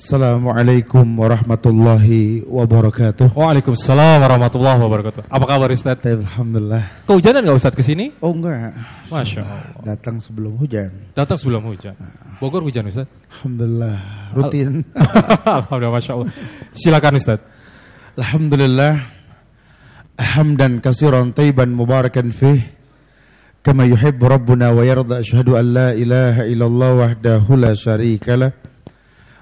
Assalamualaikum warahmatullahi wabarakatuh. Waalaikumsalam warahmatullahi wabarakatuh. Apa kabar Ustaz? Alhamdulillah. Kehujanan nggak Ustaz ke sini? Oh enggak, Masya Allah. datang sebelum hujan. Datang sebelum hujan. Bogor hujan Ustaz? Alhamdulillah, rutin. Alhamdulillah Masya Allah. Silakan Ustaz. Alhamdulillah. Hamdan kasiran tayyiban mubarakan fih. Kama yuhibbu rabbuna wa yarda ashhadu an la ilaha illallah wahdahu la syarika lah.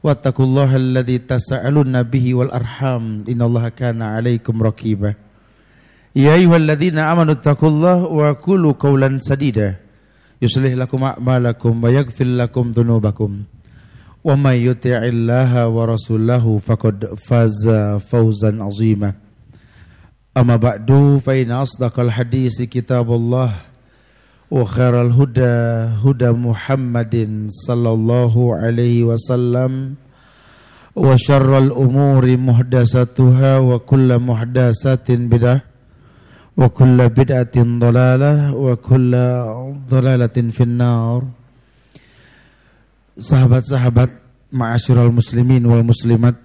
wattaqullaha alladhi tasaaluna bihi wal arham. Innallaha kana 'alaikum raqiba. Ya ayyuhalladzina amanu taqullaha wa qulu qawlan sadida. Yuslih lakum a'malakum wa yaghfir lakum dhunubakum. Wa may yuti'illaha wa rasulahu faqad faza fawzan 'azima. Amma ba'du fa inna asdaqal hadisi kitabullah huda Muhammadin sallallahu alaihi wasallam wa syarral umuri muhdasatuha wa kullu muhdasatin bidah wa kullu bid'atin dalalah wa kullu dalalatin finnar Sahabat-sahabat ma'asyiral muslimin wal muslimat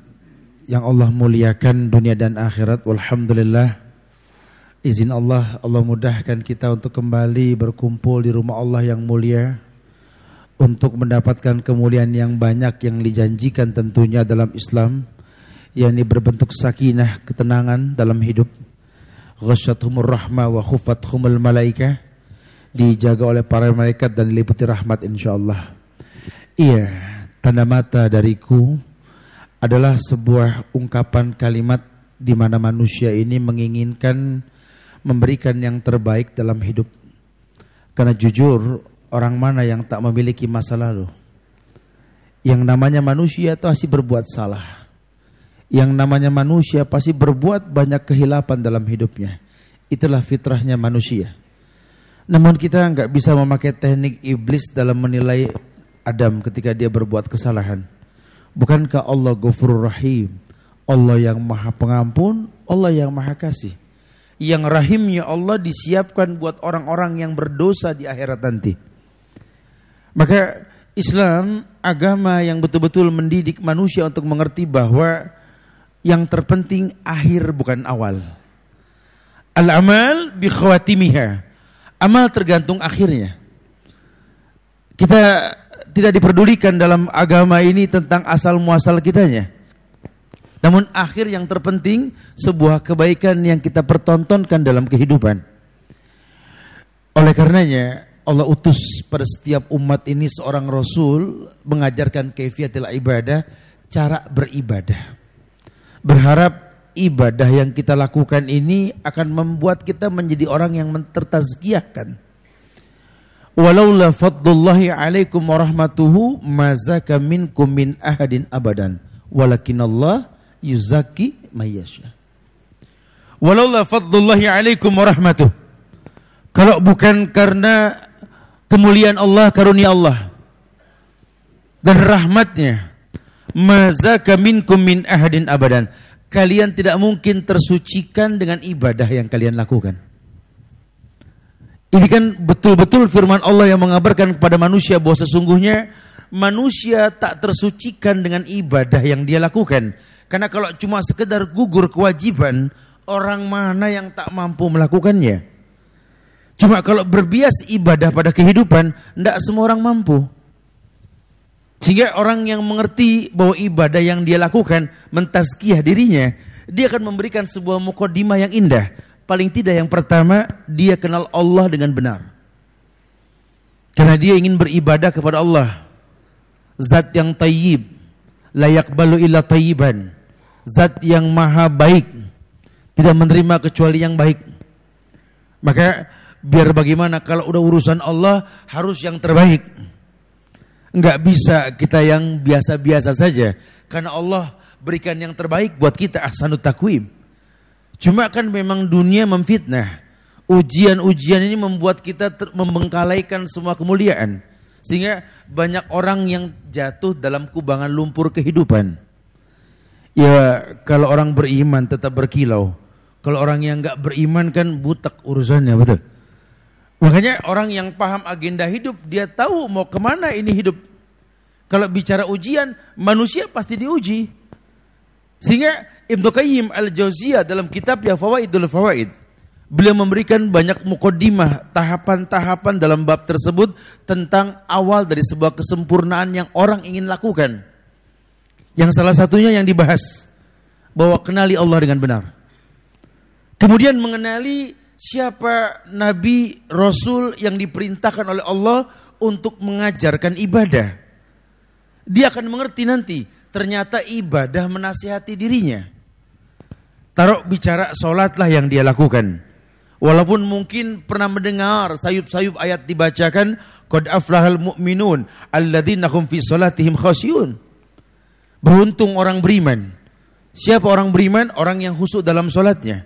yang Allah muliakan dunia dan akhirat walhamdulillah izin Allah Allah mudahkan kita untuk kembali berkumpul di rumah Allah yang mulia. Untuk mendapatkan kemuliaan yang banyak yang dijanjikan tentunya dalam Islam. Yakni berbentuk sakinah ketenangan dalam hidup. Ghasyatuhumur rahmah wa khufathumul malaikah. Dijaga oleh para malaikat dan diliputi rahmat insyaallah. Iya tanda mata dariku adalah sebuah ungkapan kalimat di mana manusia ini menginginkan memberikan yang terbaik dalam hidup. Karena jujur, orang mana yang tak memiliki masa lalu? Yang namanya manusia pasti berbuat salah. Yang namanya manusia pasti berbuat banyak kehilapan dalam hidupnya. Itulah fitrahnya manusia. Namun kita nggak bisa memakai teknik iblis dalam menilai Adam ketika dia berbuat kesalahan. Bukankah Allah Ghafurur Rahim? Allah yang Maha Pengampun, Allah yang Maha Kasih. Yang rahimnya Allah disiapkan buat orang-orang yang berdosa di akhirat nanti. Maka Islam agama yang betul-betul mendidik manusia untuk mengerti bahwa yang terpenting akhir bukan awal. Al-amal bi khawatimiha. Amal tergantung akhirnya. Kita tidak diperdulikan dalam agama ini tentang asal muasal kitanya. Namun akhir yang terpenting sebuah kebaikan yang kita pertontonkan dalam kehidupan. Oleh karenanya Allah utus pada setiap umat ini seorang rasul mengajarkan kaifiatil ibadah, cara beribadah. Berharap ibadah yang kita lakukan ini akan membuat kita menjadi orang yang tertazkiyahkan Walaula fadlullahi alaikum warahmatuhu mazaka minkum min ahadin abadan. Walakin Allah yuzaki mayyasha. Walaula fadlullahi alaikum warahmatuh. Kalau bukan karena kemuliaan Allah, karunia Allah dan rahmatnya, mazaka minkum min ahadin abadan. Kalian tidak mungkin tersucikan dengan ibadah yang kalian lakukan. Ini kan betul-betul firman Allah yang mengabarkan kepada manusia bahwa sesungguhnya manusia tak tersucikan dengan ibadah yang dia lakukan. Karena kalau cuma sekedar gugur kewajiban, orang mana yang tak mampu melakukannya? Cuma kalau berbias ibadah pada kehidupan, tidak semua orang mampu. Sehingga orang yang mengerti bahwa ibadah yang dia lakukan mentazkiyah dirinya, dia akan memberikan sebuah mukodimah yang indah. Paling tidak yang pertama, dia kenal Allah dengan benar. Karena dia ingin beribadah kepada Allah. Zat yang tayyib, layak balu illa tayyiban. Zat yang maha baik, tidak menerima kecuali yang baik. Maka biar bagaimana kalau udah urusan Allah harus yang terbaik. Enggak bisa kita yang biasa-biasa saja. Karena Allah berikan yang terbaik buat kita ahsanut takwim. Cuma kan memang dunia memfitnah. Ujian-ujian ini membuat kita membengkalaikan semua kemuliaan. Sehingga banyak orang yang jatuh dalam kubangan lumpur kehidupan. Ya kalau orang beriman tetap berkilau. Kalau orang yang nggak beriman kan butak urusannya, betul. Makanya orang yang paham agenda hidup, dia tahu mau ke mana ini hidup. Kalau bicara ujian, manusia pasti diuji. Sehingga Ibnu Qayyim al-Jauziyah dalam kitab ya Fawaidul Fawaid, beliau memberikan banyak mukodimah, tahapan-tahapan dalam bab tersebut tentang awal dari sebuah kesempurnaan yang orang ingin lakukan. Yang salah satunya yang dibahas, bahwa kenali Allah dengan benar. Kemudian mengenali siapa nabi rasul yang diperintahkan oleh Allah untuk mengajarkan ibadah. Dia akan mengerti nanti ternyata ibadah menasihati dirinya. Taruh bicara sholatlah yang dia lakukan. Walaupun mungkin pernah mendengar sayup-sayup ayat dibacakan, Qad aflahal mu'minun alladzina hum fi salatihim khasyun. Beruntung orang beriman. Siapa orang beriman? Orang yang husuk dalam sholatnya.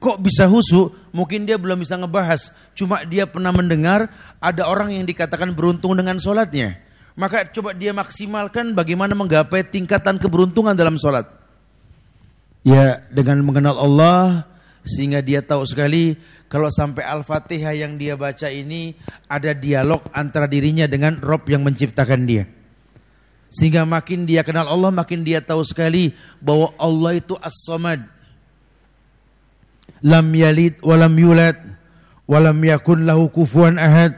Kok bisa husu? Mungkin dia belum bisa ngebahas. Cuma dia pernah mendengar ada orang yang dikatakan beruntung dengan sholatnya. Maka coba dia maksimalkan bagaimana menggapai tingkatan keberuntungan dalam sholat. Ya dengan mengenal Allah sehingga dia tahu sekali kalau sampai Al-Fatihah yang dia baca ini ada dialog antara dirinya dengan Rob yang menciptakan dia. Sehingga makin dia kenal Allah makin dia tahu sekali bahwa Allah itu As-Samad lam yalid walam yulad walam yakun lahu kufuwan ahad.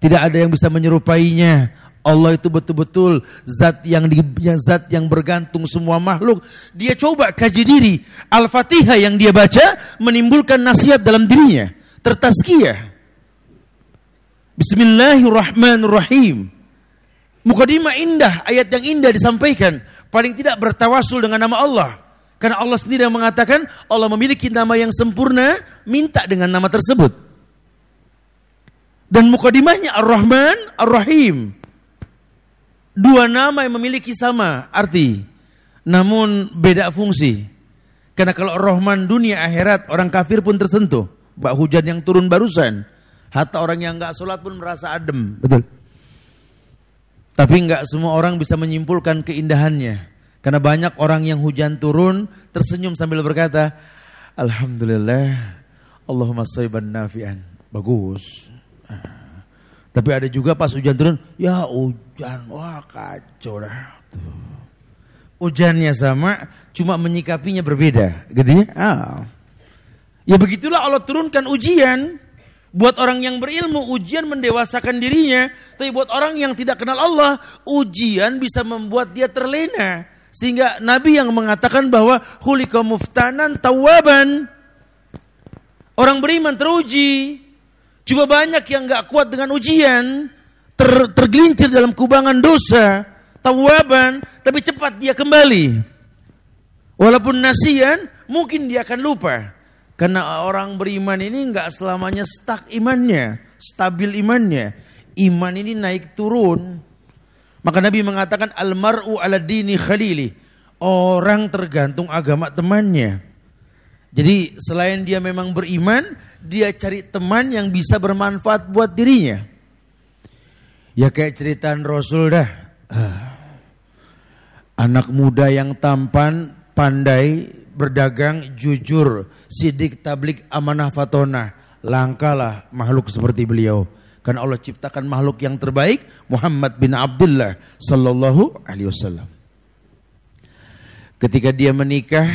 Tidak ada yang bisa menyerupainya. Allah itu betul-betul zat yang di, zat yang bergantung semua makhluk. Dia coba kaji diri. Al-Fatihah yang dia baca menimbulkan nasihat dalam dirinya. Tertazkiyah. Bismillahirrahmanirrahim. Mukadimah indah, ayat yang indah disampaikan. Paling tidak bertawasul dengan nama Allah. Karena Allah sendiri yang mengatakan Allah memiliki nama yang sempurna, minta dengan nama tersebut. Dan mukadimahnya Ar-Rahman, Ar-Rahim. Dua nama yang memiliki sama arti, namun beda fungsi. Karena kalau Ar-Rahman dunia akhirat, orang kafir pun tersentuh. Bak hujan yang turun barusan. Hatta orang yang nggak sholat pun merasa adem. Betul. Tapi nggak semua orang bisa menyimpulkan keindahannya. Karena banyak orang yang hujan turun tersenyum sambil berkata, Alhamdulillah, Allahumma sayyiban nafi'an. Bagus. Tapi ada juga pas hujan turun, ya hujan, wah kacau dah. Hujannya sama, cuma menyikapinya berbeda, gitu ya. Ah. Ya begitulah Allah turunkan ujian. Buat orang yang berilmu, ujian mendewasakan dirinya. Tapi buat orang yang tidak kenal Allah, ujian bisa membuat dia terlena. Sehingga Nabi yang mengatakan bahwa hulika muftanan tawaban. Orang beriman teruji. Cuma banyak yang gak kuat dengan ujian. Ter, tergelincir dalam kubangan dosa. Tawaban. Tapi cepat dia kembali. Walaupun nasian, mungkin dia akan lupa. Karena orang beriman ini nggak selamanya stuck imannya, stabil imannya. Iman ini naik turun. Maka Nabi mengatakan almaru ala dini khalili. Orang tergantung agama temannya. Jadi selain dia memang beriman, dia cari teman yang bisa bermanfaat buat dirinya. Ya kayak ceritaan Rasul dah. Anak muda yang tampan, pandai, berdagang, jujur, sidik, tablik, amanah, fatona. Langkalah makhluk seperti beliau. Karena Allah ciptakan makhluk yang terbaik Muhammad bin Abdullah sallallahu alaihi wasallam. Ketika dia menikah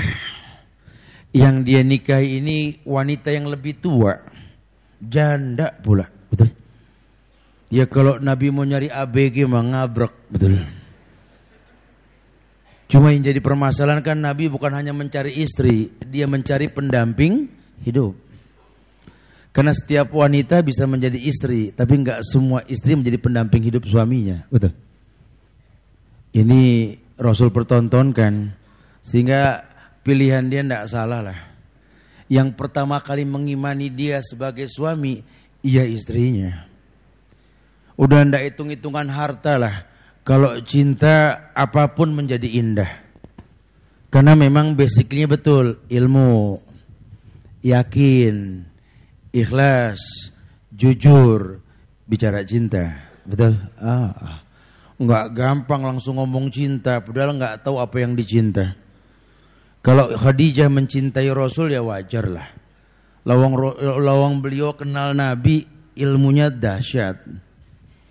yang dia nikahi ini wanita yang lebih tua, janda pula, betul? Ya kalau Nabi mau nyari ABG mah ngabrak, betul? Cuma yang jadi permasalahan kan Nabi bukan hanya mencari istri, dia mencari pendamping hidup. Karena setiap wanita bisa menjadi istri, tapi nggak semua istri menjadi pendamping hidup suaminya. Betul. Ini Rasul pertontonkan sehingga pilihan dia tidak salah lah. Yang pertama kali mengimani dia sebagai suami, ia istrinya. Udah ndak hitung-hitungan harta lah. Kalau cinta apa pun menjadi indah. Karena memang basicnya betul ilmu yakin, ikhlas, jujur, bicara cinta. Betul? Ah. Enggak gampang langsung ngomong cinta, padahal enggak tahu apa yang dicinta. Kalau Khadijah mencintai Rasul ya wajar lah. Lawang, lawang beliau kenal Nabi, ilmunya dahsyat.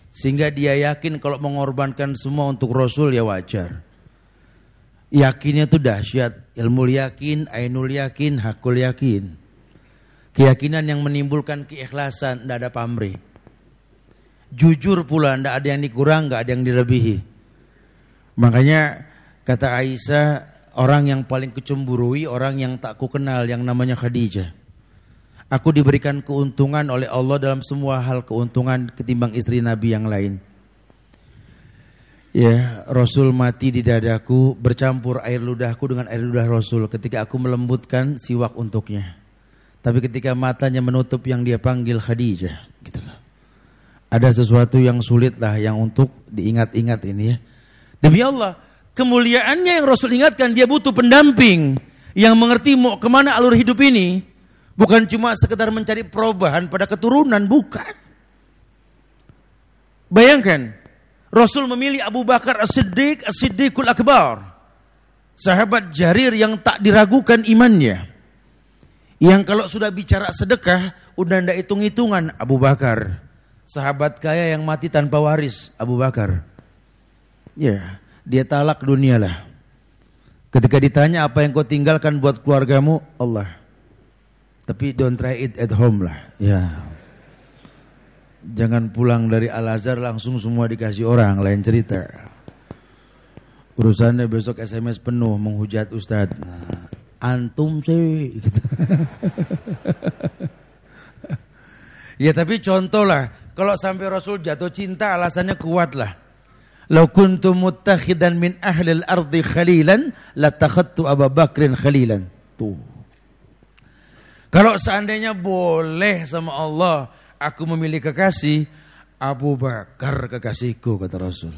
Sehingga dia yakin kalau mengorbankan semua untuk Rasul ya wajar. Yakinnya itu dahsyat. Ilmu yakin, ainul yakin, hakul yakin. Keyakinan yang menimbulkan keikhlasan, tidak ada pamrih. Jujur pula, tidak ada yang dikurang, nggak ada yang dilebihi. Makanya kata Aisyah, orang yang paling kecemburui, orang yang tak ku kenal, yang namanya Khadijah. Aku diberikan keuntungan oleh Allah dalam semua hal keuntungan ketimbang istri Nabi yang lain. Ya, Rasul mati di dadaku bercampur air ludahku dengan air ludah Rasul ketika aku melembutkan siwak untuknya. Tapi ketika matanya menutup yang dia panggil Khadijah, gitu Ada sesuatu yang sulit lah yang untuk diingat-ingat ini ya. Demi Allah, kemuliaannya yang Rasul ingatkan dia butuh pendamping yang mengerti mau ke mana alur hidup ini. Bukan cuma sekedar mencari perubahan pada keturunan, bukan. Bayangkan, Rasul memilih Abu Bakar As-Siddiq As-Siddiqul Akbar. Sahabat Jarir yang tak diragukan imannya. Yang kalau sudah bicara sedekah, udah ndak hitung-hitungan Abu Bakar. Sahabat kaya yang mati tanpa waris, Abu Bakar. Ya, dia talak dunia lah. Ketika ditanya apa yang kau tinggalkan buat keluargamu, Allah. Tapi don't try it at home lah. Ya. Jangan pulang dari Al-Azhar langsung semua dikasih orang, lain cerita. Urusannya besok SMS penuh menghujat Ustadz. Nah, antum sih. Gitu. ya tapi contoh lah, kalau sampai Rasul jatuh cinta alasannya kuat lah. Lau kuntu muttakhidan min ahli al-ardi khalilan, latakhadtu Abu Bakrin khalilan. Tuh. Kalau seandainya boleh sama Allah, aku memilih kekasih, Abu Bakar kekasihku kata Rasul.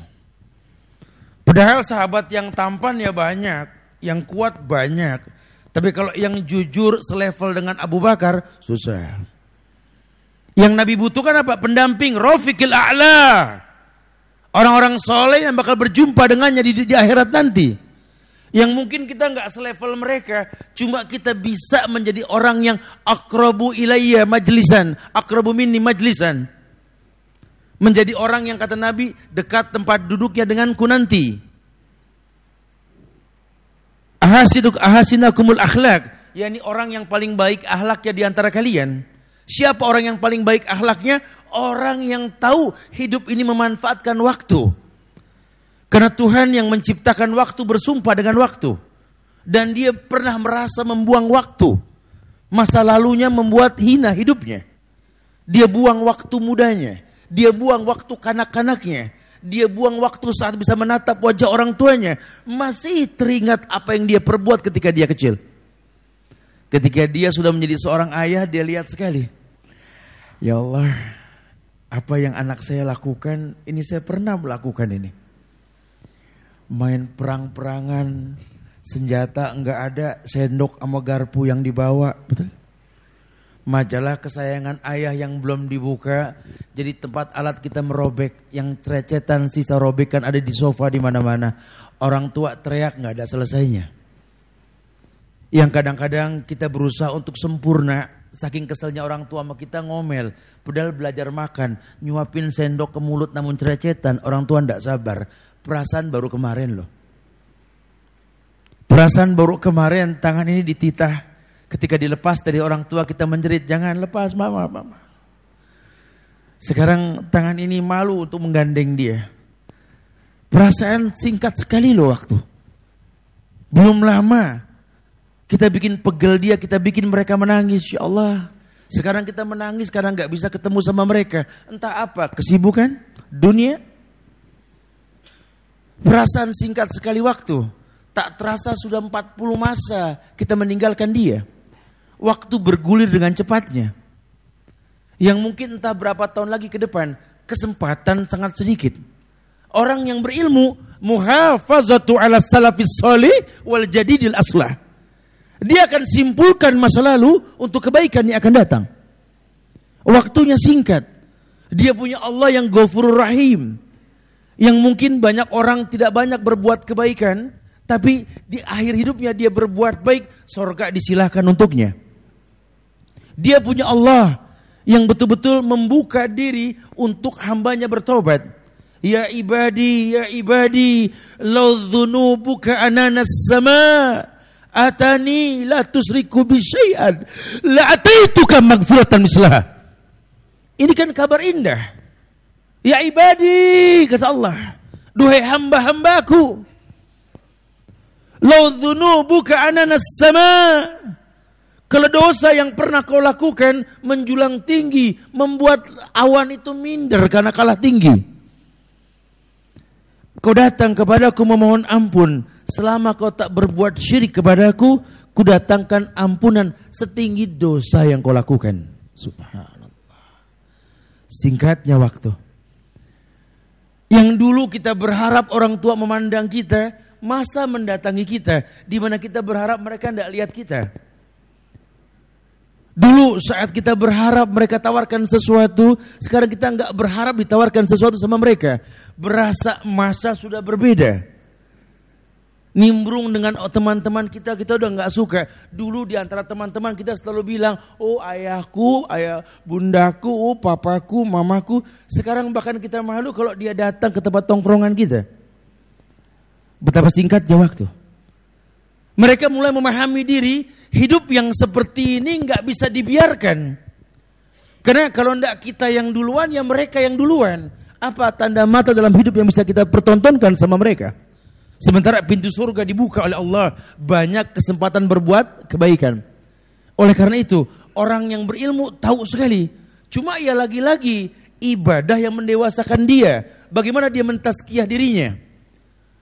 Padahal sahabat yang tampan ya banyak, yang kuat banyak. Tapi kalau yang jujur selevel dengan Abu Bakar susah. Yang Nabi butuhkan apa? Pendamping, Rafiqil A'la. Orang-orang soleh yang bakal berjumpa dengannya di, di akhirat nanti. Yang mungkin kita nggak selevel mereka, cuma kita bisa menjadi orang yang akrabu ilayya majlisan, akrabu minni majlisan. Menjadi orang yang kata Nabi dekat tempat duduknya denganku nanti. Ahasiduk ahasinakumul akhlak, yakni orang yang paling baik akhlaknya di antara kalian. Siapa orang yang paling baik akhlaknya? Orang yang tahu hidup ini memanfaatkan waktu. Karena Tuhan yang menciptakan waktu bersumpah dengan waktu. Dan dia pernah merasa membuang waktu. Masa lalunya membuat hina hidupnya. Dia buang waktu mudanya. Dia buang waktu kanak-kanaknya. Dia buang waktu saat bisa menatap wajah orang tuanya. Masih teringat apa yang dia perbuat ketika dia kecil. Ketika dia sudah menjadi seorang ayah, dia lihat sekali. Ya Allah, apa yang anak saya lakukan, ini saya pernah melakukan ini main perang-perangan, senjata enggak ada, sendok sama garpu yang dibawa, betul? Majalah kesayangan ayah yang belum dibuka, jadi tempat alat kita merobek, yang cerecetan sisa robekan ada di sofa di mana-mana. Orang tua teriak nggak ada selesainya. Yang kadang-kadang kita berusaha untuk sempurna, saking keselnya orang tua sama kita ngomel, padahal belajar makan, nyuapin sendok ke mulut namun cerecetan, orang tua ndak sabar Perasaan baru kemarin loh. Perasaan baru kemarin tangan ini dititah. Ketika dilepas dari orang tua kita menjerit, jangan lepas mama, mama. Sekarang tangan ini malu untuk menggandeng dia. Perasaan singkat sekali loh waktu. Belum lama kita bikin pegel dia, kita bikin mereka menangis. Ya Allah. Sekarang kita menangis karena nggak bisa ketemu sama mereka. Entah apa, kesibukan, dunia, Perasaan singkat sekali waktu. Tak terasa sudah 40 masa kita meninggalkan dia. Waktu bergulir dengan cepatnya. Yang mungkin entah berapa tahun lagi ke depan, kesempatan sangat sedikit. Orang yang berilmu, muhafazatu ala salafis solih wal jadidil aslah. Dia akan simpulkan masa lalu untuk kebaikan yang akan datang. Waktunya singkat. Dia punya Allah yang Ghafurur Rahim. Yang mungkin banyak orang tidak banyak berbuat kebaikan, tapi di akhir hidupnya dia berbuat baik, sorga disilahkan untuknya. Dia punya Allah yang betul-betul membuka diri untuk hambanya bertobat. Ya ibadi, ya ibadi, lau dhunubuka ananas sama, atani la tusriku bi syai'an, la ataituka magfiratan mislaha. Ini kan kabar indah. Ya ibadi, kata Allah, duhai hamba-hambaku, lau dhunubuka ananas sama, kalau dosa yang pernah kau lakukan menjulang tinggi, membuat awan itu minder karena kalah tinggi. Kau datang kepadaku memohon ampun, selama kau tak berbuat syirik kepadaku, ku datangkan ampunan setinggi dosa yang kau lakukan. Subhanallah. Singkatnya waktu. Yang dulu kita berharap orang tua memandang kita, masa mendatangi kita, di mana kita berharap mereka tidak lihat kita. Dulu saat kita berharap mereka tawarkan sesuatu, sekarang kita nggak berharap ditawarkan sesuatu sama mereka. Berasa masa sudah berbeda. Nimbrung dengan teman-teman kita, kita udah nggak suka. Dulu di antara teman-teman kita selalu bilang, oh ayahku, ayah bundaku, oh papaku, mamaku. Sekarang bahkan kita malu kalau dia datang ke tempat tongkrongan kita. Betapa singkatnya waktu. Mereka mulai memahami diri, hidup yang seperti ini nggak bisa dibiarkan. Karena kalau tidak kita yang duluan, ya mereka yang duluan. Apa tanda mata dalam hidup yang bisa kita pertontonkan sama mereka? Sementara pintu surga dibuka oleh Allah, banyak kesempatan berbuat kebaikan. Oleh karena itu, orang yang berilmu tahu sekali. Cuma ya lagi-lagi ibadah yang mendewasakan dia. Bagaimana dia mentaskiyah dirinya.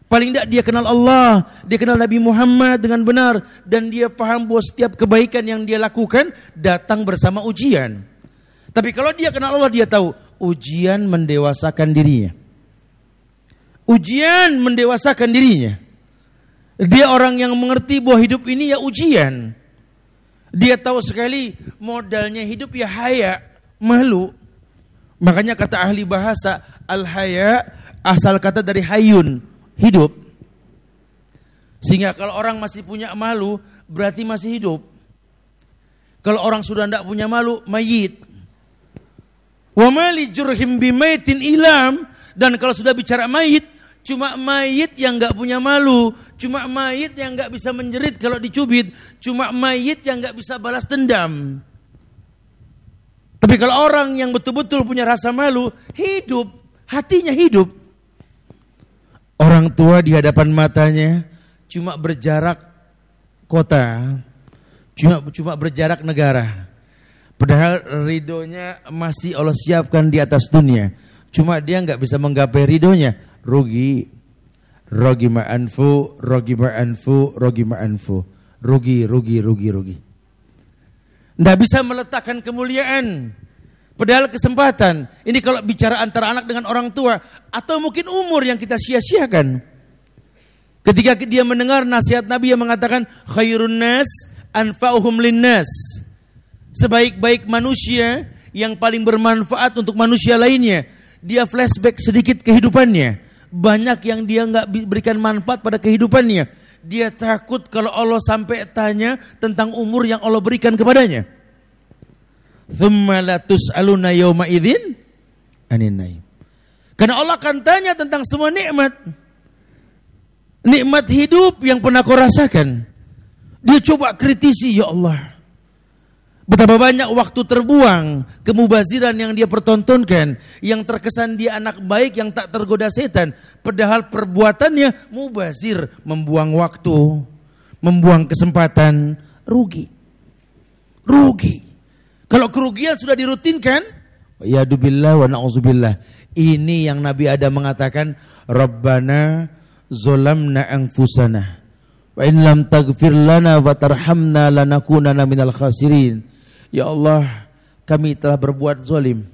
Paling tidak dia kenal Allah, dia kenal Nabi Muhammad dengan benar dan dia paham bahwa setiap kebaikan yang dia lakukan datang bersama ujian. Tapi kalau dia kenal Allah dia tahu ujian mendewasakan dirinya. Ujian mendewasakan dirinya. Dia orang yang mengerti bahwa hidup ini ya ujian. Dia tahu sekali modalnya hidup ya haya, malu. Makanya kata ahli bahasa al-haya asal kata dari hayun, hidup. Sehingga kalau orang masih punya malu, berarti masih hidup. Kalau orang sudah tidak punya malu, mayit. Wa mali jurhim bimaitin ilam. Dan kalau sudah bicara mayit, cuma mayit yang nggak punya malu, cuma mayit yang nggak bisa menjerit kalau dicubit, cuma mayit yang nggak bisa balas dendam. Tapi kalau orang yang betul-betul punya rasa malu, hidup, hatinya hidup. Orang tua di hadapan matanya cuma berjarak kota, cuma cuma berjarak negara. Padahal ridhonya masih Allah siapkan di atas dunia. Cuma dia nggak bisa menggapai ridhonya, rugi. Rogi ma'anfu, rogi ma'anfu, rogi ma'anfu. Rugi, rugi, rugi, rugi. Nggak bisa meletakkan kemuliaan Padahal kesempatan. Ini kalau bicara antara anak dengan orang tua. Atau mungkin umur yang kita sia-siakan. Ketika dia mendengar nasihat Nabi yang mengatakan. Khairun nas anfa'uhum linnas. Sebaik-baik manusia yang paling bermanfaat untuk manusia lainnya. Dia flashback sedikit kehidupannya. Banyak yang dia nggak berikan manfaat pada kehidupannya. Dia takut kalau Allah sampai tanya tentang umur yang Allah berikan kepadanya. Thumma la tus'aluna yawma idzin anin naim. Karena Allah akan tanya tentang semua nikmat. Nikmat hidup yang pernah kau rasakan. Dia coba kritisi, ya Allah. Betapa banyak waktu terbuang, kemubaziran yang dia pertontonkan, yang terkesan dia anak baik yang tak tergoda setan, padahal perbuatannya mubazir, membuang waktu, membuang kesempatan, rugi. Rugi. Kalau kerugian sudah dirutinkan, ya dubillah wa na'udzubillah. Ini yang Nabi Adam mengatakan, Rabbana zolamna anfusana. Wa in lam taghfir lana wa tarhamna lanakunana minal khasirin. Ya Allah, kami telah berbuat zalim.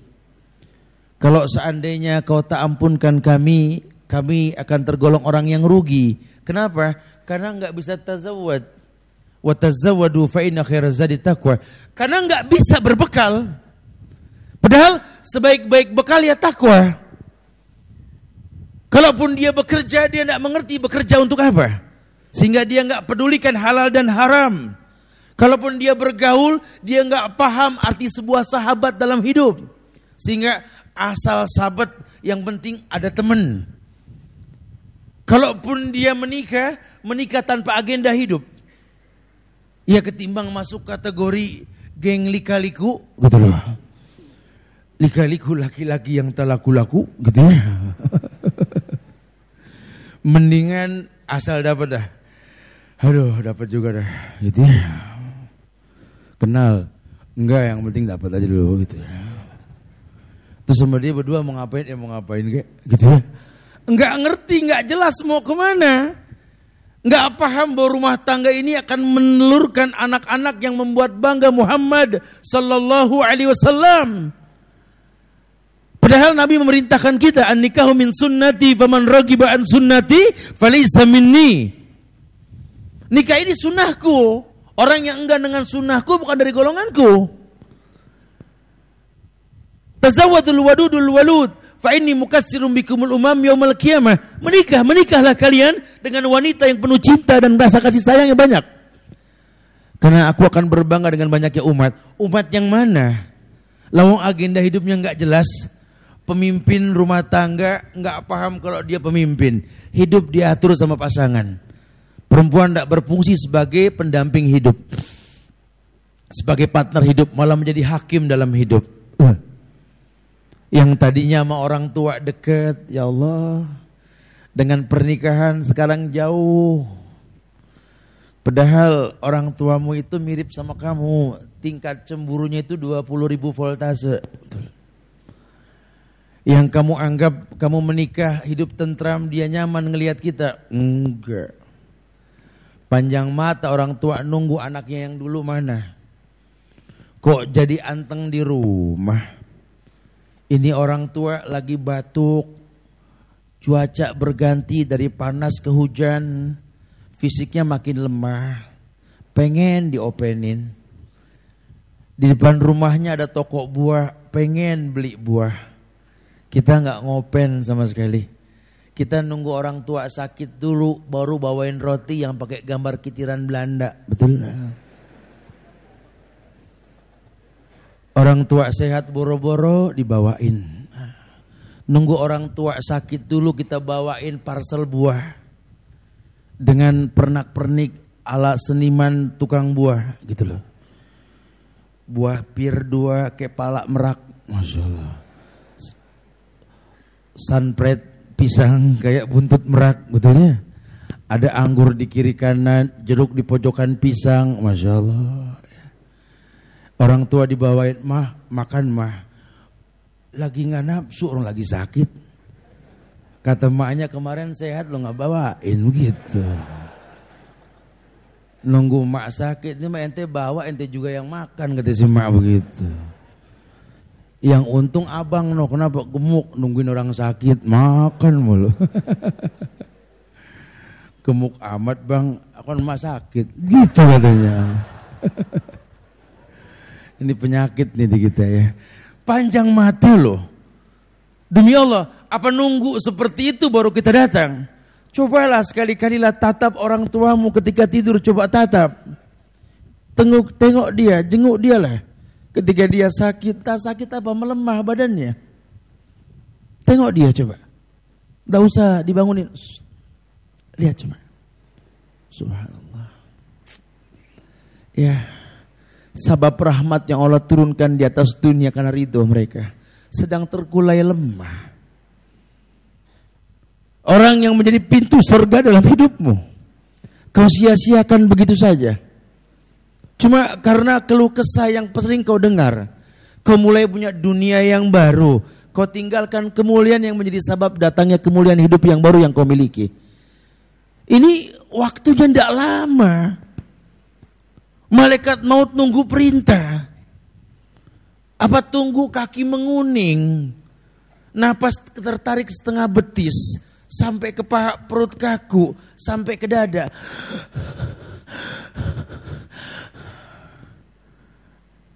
Kalau seandainya kau tak ampunkan kami, kami akan tergolong orang yang rugi. Kenapa? Karena enggak bisa tazawwad. Wa tazawwadu fa inna taqwa. Karena nggak bisa berbekal. Padahal sebaik-baik bekal ya takwa. Kalaupun dia bekerja, dia tidak mengerti bekerja untuk apa. Sehingga dia nggak pedulikan halal dan haram. Kalaupun dia bergaul, dia nggak paham arti sebuah sahabat dalam hidup. Sehingga asal sahabat yang penting ada teman. Kalaupun dia menikah, menikah tanpa agenda hidup. Ia ketimbang masuk kategori geng lika-liku, gitu loh. Lika-liku laki-laki yang tak laku-laku, gitu ya. Mendingan asal dapat dah. Aduh, dapat juga dah, gitu ya. Kenal. Enggak, yang penting dapat aja dulu gitu ya. Terus sama dia berdua mau ngapain, ya mau ngapain kayak gitu ya. Enggak ngerti, enggak jelas mau ke mana. Enggak paham bahwa rumah tangga ini akan menelurkan anak-anak yang membuat bangga Muhammad sallallahu alaihi wasallam. Padahal Nabi memerintahkan kita an nikahu min sunnati faman ragiba an sunnati falaysa minni. Nikah ini sunnahku. Orang yang enggak dengan sunnahku bukan dari golonganku. Tazawwadul wadudul walud fa inni mukassirum bikumul umam yaumal qiyamah. Menikah, menikahlah kalian dengan wanita yang penuh cinta dan rasa kasih sayang yang banyak. Karena aku akan berbangga dengan banyaknya umat. Umat yang mana? Lawang agenda hidupnya enggak jelas, Pemimpin rumah tangga nggak paham kalau dia pemimpin. Hidup diatur sama pasangan. Perempuan tidak berfungsi sebagai pendamping hidup. Sebagai partner hidup, malah menjadi hakim dalam hidup. Yang tadinya sama orang tua dekat, ya Allah. Dengan pernikahan sekarang jauh. Padahal orang tuamu itu mirip sama kamu. Tingkat cemburunya itu 20 ribu voltase. Betul yang kamu anggap kamu menikah hidup tentram dia nyaman ngelihat kita enggak panjang mata orang tua nunggu anaknya yang dulu mana? Kok jadi anteng di rumah? Ini orang tua lagi batuk. Cuaca berganti dari panas ke hujan. Fisiknya makin lemah. Pengen diopenin. Di depan rumahnya ada toko buah. Pengen beli buah. Kita nggak ngopen sama sekali. Kita nunggu orang tua sakit dulu baru bawain roti yang pakai gambar kitiran Belanda. Betul? Orang tua sehat boro-boro dibawain. Nunggu orang tua sakit dulu kita bawain parcel buah. Dengan pernak-pernik ala seniman tukang buah gitu loh. Buah pir dua kepala merak. Masya Allah sunbread pisang kayak buntut merak betulnya. Ada anggur di kiri kanan jeruk di pojokan pisang masya Allah. Orang tua dibawain mah makan mah. Lagi nggak nafsu orang lagi sakit. Kata maknya kemarin sehat lo nggak bawain gitu nunggu mak sakit ini mah ente bawa ente juga yang makan kata si mak begitu yang untung abang no, kenapa gemuk nungguin orang sakit makan mulu. gemuk amat bang, akan mah sakit. Gitu katanya. Ini penyakit nih di kita ya. Panjang mata loh. Demi Allah, apa nunggu seperti itu baru kita datang? Cobalah sekali-kalilah tatap orang tuamu ketika tidur, coba tatap. Tengok, tengok dia, jenguk dia lah. Ketika dia sakit, tak sakit apa melemah badannya. Tengok dia coba. Tidak usah dibangunin. Lihat coba. Subhanallah. Ya. Sabab rahmat yang Allah turunkan di atas dunia karena ridho mereka. Sedang terkulai lemah. Orang yang menjadi pintu surga dalam hidupmu. Kau sia-siakan begitu saja. Cuma karena keluh kesah yang sering kau dengar, kau mulai punya dunia yang baru, kau tinggalkan kemuliaan yang menjadi sebab datangnya kemuliaan hidup yang baru yang kau miliki. Ini waktunya tidak lama. Malaikat maut nunggu perintah. Apa tunggu kaki menguning? Napas tertarik setengah betis. Sampai ke paha perut kaku. Sampai ke dada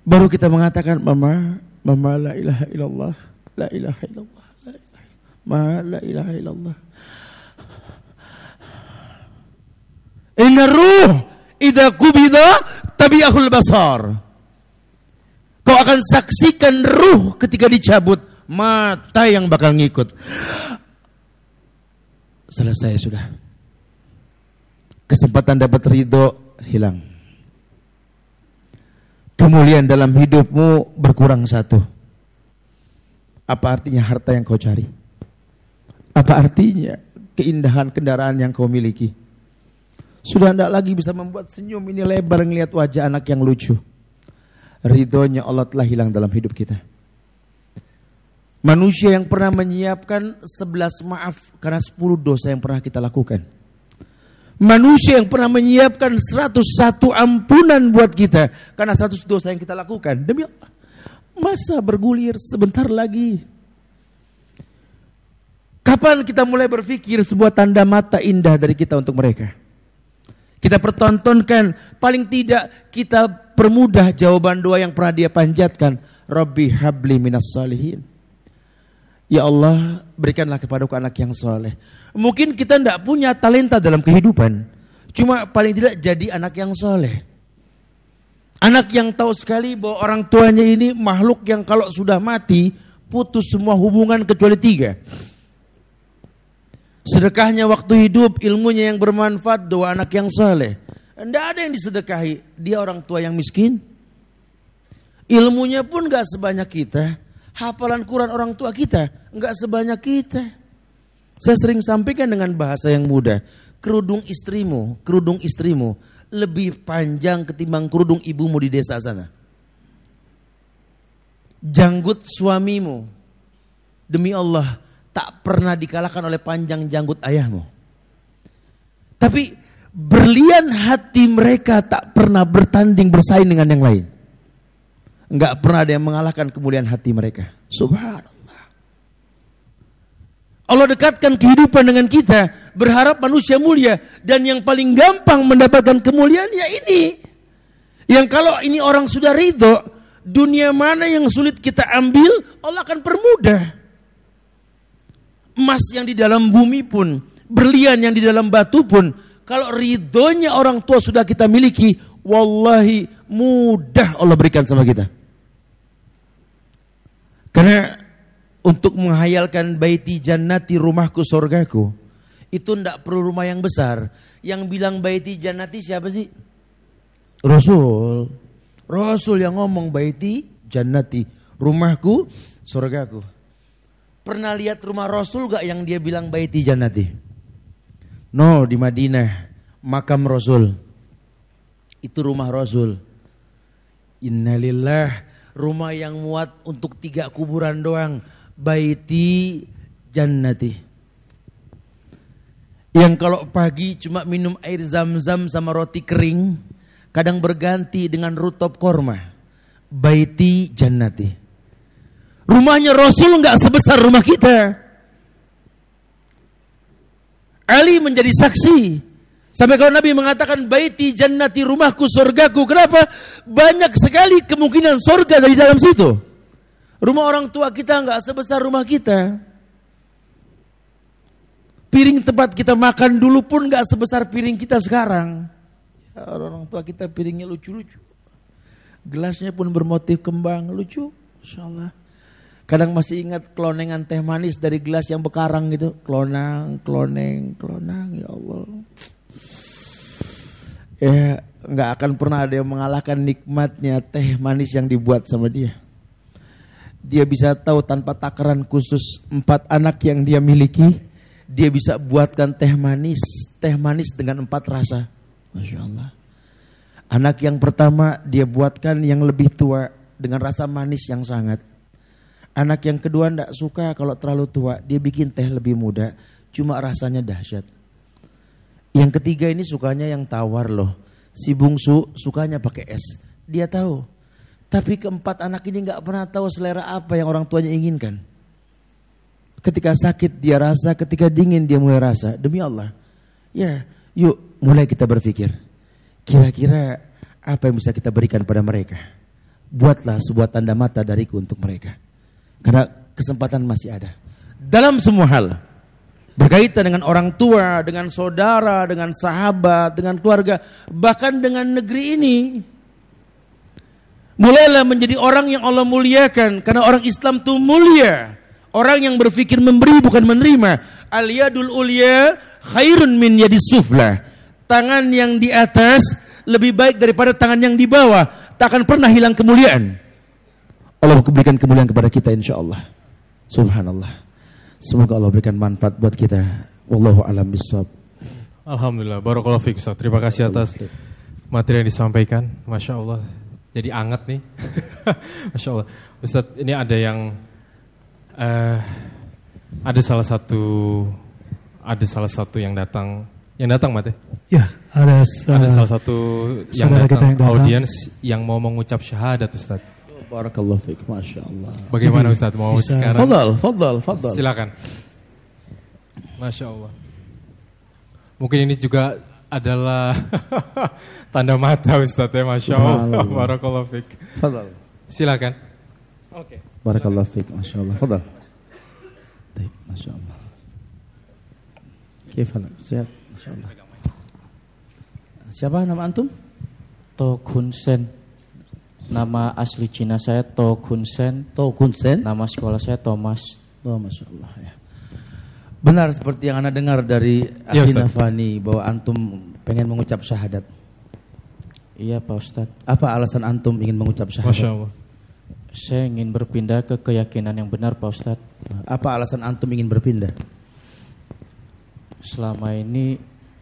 Baru kita mengatakan mama, mama la ilaha illallah, la ilaha illallah, la ilaha illallah, ma la ilaha illallah. Inna ruh idza kubida tabi'ahul basar. Kau akan saksikan ruh ketika dicabut, mata yang bakal ngikut. Selesai sudah. Kesempatan dapat ridho hilang. Kemuliaan dalam hidupmu berkurang satu. Apa artinya harta yang kau cari? Apa artinya keindahan kendaraan yang kau miliki? Sudah tidak lagi bisa membuat senyum ini lebar ngelihat wajah anak yang lucu. Ridhonya Allah telah hilang dalam hidup kita. Manusia yang pernah menyiapkan sebelas maaf karena sepuluh dosa yang pernah kita lakukan. Manusia yang pernah menyiapkan seratus satu ampunan buat kita karena seratus dosa yang kita lakukan. Demi. Masa bergulir sebentar lagi. Kapan kita mulai berpikir sebuah tanda mata indah dari kita untuk mereka? Kita pertontonkan, paling tidak kita permudah jawaban doa yang pernah dia panjatkan. Rabbi habli minas salihin. Ya Allah, berikanlah kepadaku anak yang soleh. Mungkin kita tidak punya talenta dalam kehidupan. Cuma paling tidak jadi anak yang soleh. Anak yang tahu sekali bahwa orang tuanya ini makhluk yang kalau sudah mati, putus semua hubungan kecuali tiga. Sedekahnya waktu hidup, ilmunya yang bermanfaat, doa anak yang soleh. Tidak ada yang disedekahi. Dia orang tua yang miskin. Ilmunya pun gak sebanyak kita. Hafalan Quran orang tua kita gak sebanyak kita. Saya sering sampaikan dengan bahasa yang mudah. Kerudung istrimu, kerudung istrimu lebih panjang ketimbang kerudung ibumu di desa sana. Janggut suamimu, demi Allah, tak pernah dikalahkan oleh panjang janggut ayahmu. Tapi berlian hati mereka tak pernah bertanding bersaing dengan yang lain. Enggak pernah ada yang mengalahkan kemuliaan hati mereka. Subhanallah. Allah dekatkan kehidupan dengan kita, berharap manusia mulia dan yang paling gampang mendapatkan kemuliaan ya ini. Yang kalau ini orang sudah ridho, dunia mana yang sulit kita ambil, Allah akan permudah emas yang di dalam bumi pun, berlian yang di dalam batu pun, kalau ridhonya orang tua sudah kita miliki, wallahi mudah Allah berikan sama kita. Karena untuk menghayalkan baiti jannati rumahku sorgaku, itu tidak perlu rumah yang besar. Yang bilang baiti jannati siapa sih? Rasul. Rasul yang ngomong baiti jannati, rumahku sorgaku. Pernah lihat rumah Rasul gak yang dia bilang baiti jannati? No, di Madinah. Makam Rasul. Itu rumah Rasul. Innalillah. Rumah yang muat untuk tiga kuburan doang. Baiti jannati. Yang kalau pagi cuma minum air zam-zam sama roti kering. Kadang berganti dengan rutop korma. Baiti jannati. Rumahnya Rasul nggak sebesar rumah kita. Ali menjadi saksi. Sampai kalau Nabi mengatakan baiti jannati rumahku surgaku. Kenapa? Banyak sekali kemungkinan surga dari dalam situ. Rumah orang tua kita nggak sebesar rumah kita. Piring tempat kita makan dulu pun nggak sebesar piring kita sekarang. Ya, orang tua kita piringnya lucu-lucu. Gelasnya pun bermotif kembang lucu. Insya Allah. Kadang masih ingat kelonengan teh manis dari gelas yang bekarang gitu. Klonang, kloneng, klonang, ya Allah. Ya, nggak akan pernah ada yang mengalahkan nikmatnya teh manis yang dibuat sama dia. Dia bisa tahu tanpa takaran khusus empat anak yang dia miliki. Dia bisa buatkan teh manis, teh manis dengan empat rasa. Masya Allah. Anak yang pertama dia buatkan yang lebih tua dengan rasa manis yang sangat. Anak yang kedua ndak suka kalau terlalu tua, dia bikin teh lebih muda, cuma rasanya dahsyat. Yang ketiga ini sukanya yang tawar loh. Si bungsu sukanya pakai es. Dia tahu. Tapi keempat anak ini nggak pernah tahu selera apa yang orang tuanya inginkan. Ketika sakit dia rasa, ketika dingin dia mulai rasa. Demi Allah. Ya, yuk mulai kita berpikir. Kira-kira apa yang bisa kita berikan pada mereka? buatlah sebuah tanda mata dariku untuk mereka. Karena kesempatan masih ada. Dalam semua hal. Berkaitan dengan orang tua, dengan saudara, dengan sahabat, dengan keluarga, bahkan dengan negeri ini. Mulailah menjadi orang yang Allah muliakan karena orang Islam itu mulia. Orang yang berpikir memberi bukan menerima. Al yadul ulya khairun min yadis sufla. Tangan yang di atas lebih baik daripada tangan yang di bawah. Tak akan pernah hilang kemuliaan. Allah berikan kemuliaan kepada kita insya Allah. Subhanallah. Semoga Allah berikan manfaat buat kita. Wallahu alam bisawab. Alhamdulillah, barakallahu fiik Ustaz. Terima kasih atas materi yang disampaikan. Masya Allah. Jadi anget nih. Masya Allah. Ustaz, ini ada yang uh, ada salah satu ada salah satu yang datang yang datang mate ya ada ada salah satu yang datang, yang datang audiens yang mau mengucap syahadat Ustaz Barakallahu fiik, Masya Allah. Bagaimana Ustaz mau Bisa. sekarang? Fadal, fadal, fadal. Silakan. Masya Allah. Mungkin ini juga adalah tanda mata Ustaz ya, Masya Allah. Barakallahu fiik. Fadal. Silakan. Oke. Okay. Barakallahu fiik, Masya Allah. Fadal. Baik, Masya Allah. Kifalak, sehat, Masya Allah. Siapa nama antum? To Kun Sen. Nama asli Cina saya To Kun Sen. To Kun Sen. Nama sekolah saya Thomas. Oh, masya Allah ya. Benar seperti yang anda dengar dari ya, Fani bahwa antum pengen mengucap syahadat. Iya Pak Ustadz. Apa alasan antum ingin mengucap syahadat? Masya Allah. Saya ingin berpindah ke keyakinan yang benar Pak Ustadz. Apa alasan antum ingin berpindah? Selama ini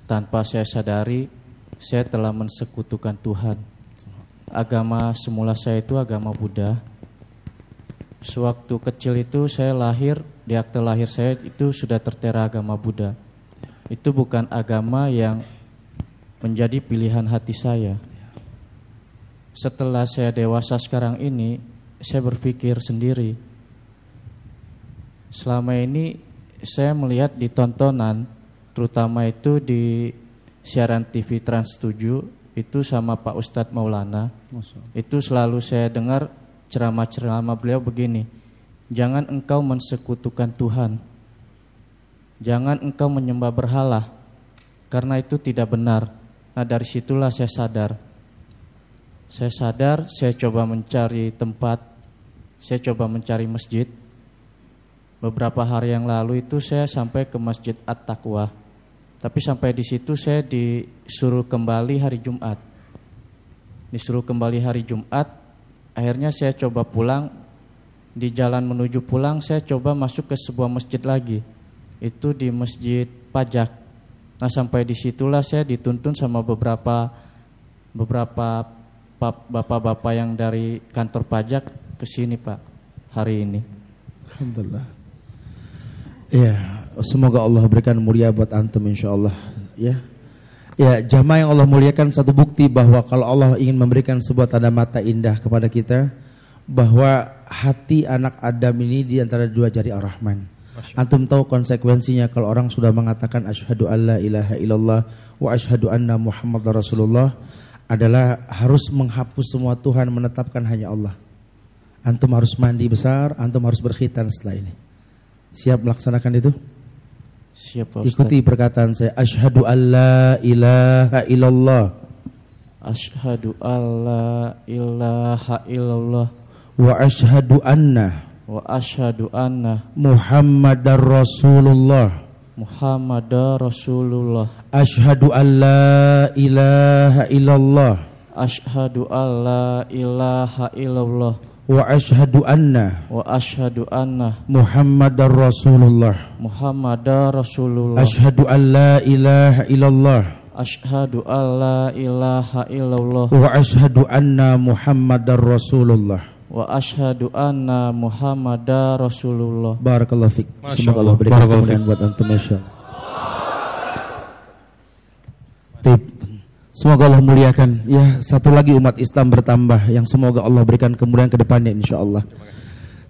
tanpa saya sadari saya telah mensekutukan Tuhan agama semula saya itu agama Buddha. Sewaktu kecil itu saya lahir, di akte lahir saya itu sudah tertera agama Buddha. Itu bukan agama yang menjadi pilihan hati saya. Setelah saya dewasa sekarang ini, saya berpikir sendiri. Selama ini saya melihat di tontonan, terutama itu di siaran TV Trans 7 itu sama Pak Ustadz Maulana. Itu selalu saya dengar ceramah-ceramah beliau begini. Jangan engkau mensekutukan Tuhan. Jangan engkau menyembah berhala. Karena itu tidak benar. Nah dari situlah saya sadar. Saya sadar saya coba mencari tempat. Saya coba mencari masjid. Beberapa hari yang lalu itu saya sampai ke Masjid At-Taqwa tapi sampai di situ saya disuruh kembali hari Jumat. Disuruh kembali hari Jumat, akhirnya saya coba pulang. Di jalan menuju pulang saya coba masuk ke sebuah masjid lagi. Itu di Masjid Pajak. Nah, sampai di situlah saya dituntun sama beberapa beberapa bapak-bapak yang dari kantor pajak ke sini, Pak, hari ini. Alhamdulillah. Iya, Semoga Allah berikan mulia buat antum insyaallah ya. Ya, jamaah yang Allah muliakan satu bukti bahwa kalau Allah ingin memberikan sebuah tanda mata indah kepada kita bahwa hati anak Adam ini di antara dua jari Ar-Rahman. Antum tahu konsekuensinya kalau orang sudah mengatakan asyhadu alla ilaha illallah wa asyhadu anna muhammadar rasulullah adalah harus menghapus semua Tuhan menetapkan hanya Allah. Antum harus mandi besar, antum harus berkhitan setelah ini. Siap melaksanakan itu? Siapa Ustaz? Ikuti perkataan saya. Ashadu an la ilaha illallah. Ashadu an la ilaha illallah. Wa ashadu anna. Wa ashadu anna. Muhammadar Rasulullah. Muhammadar Rasulullah. Ashadu an la ilaha illallah. Ashadu an la ilaha illallah wa ashhadu anna wa ashhadu anna Muhammadar Rasulullah. Muhammadar Rasulullah. Ashhadu an la ilaha illallah. Ashhadu an la ilaha illallah. Wa ashhadu anna Muhammadar Rasulullah. Wa ashhadu anna Muhammadar Rasulullah. Barakallahu fik. Semoga Allah berikan kemudahan buat antum insyaallah Semoga Allah muliakan. Ya, satu lagi umat Islam bertambah yang semoga Allah berikan kemuliaan ke depannya insyaallah.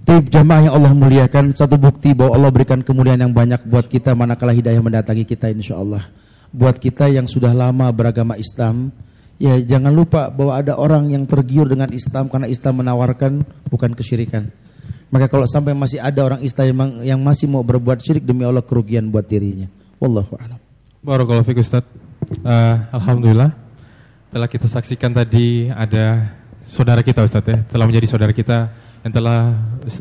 Tip jamaah yang Allah muliakan satu bukti bahwa Allah berikan kemuliaan yang banyak buat kita manakala hidayah mendatangi kita insyaallah. Buat kita yang sudah lama beragama Islam, Ya jangan lupa bahwa ada orang yang tergiur dengan Islam karena Islam menawarkan bukan kesyirikan. Maka kalau sampai masih ada orang Islam yang, yang masih mau berbuat syirik demi Allah kerugian buat dirinya. Wallahu a'lam. Barakallahu fiik Ustaz. Uh, Alhamdulillah telah kita saksikan tadi ada saudara kita Ustaz ya, telah menjadi saudara kita yang telah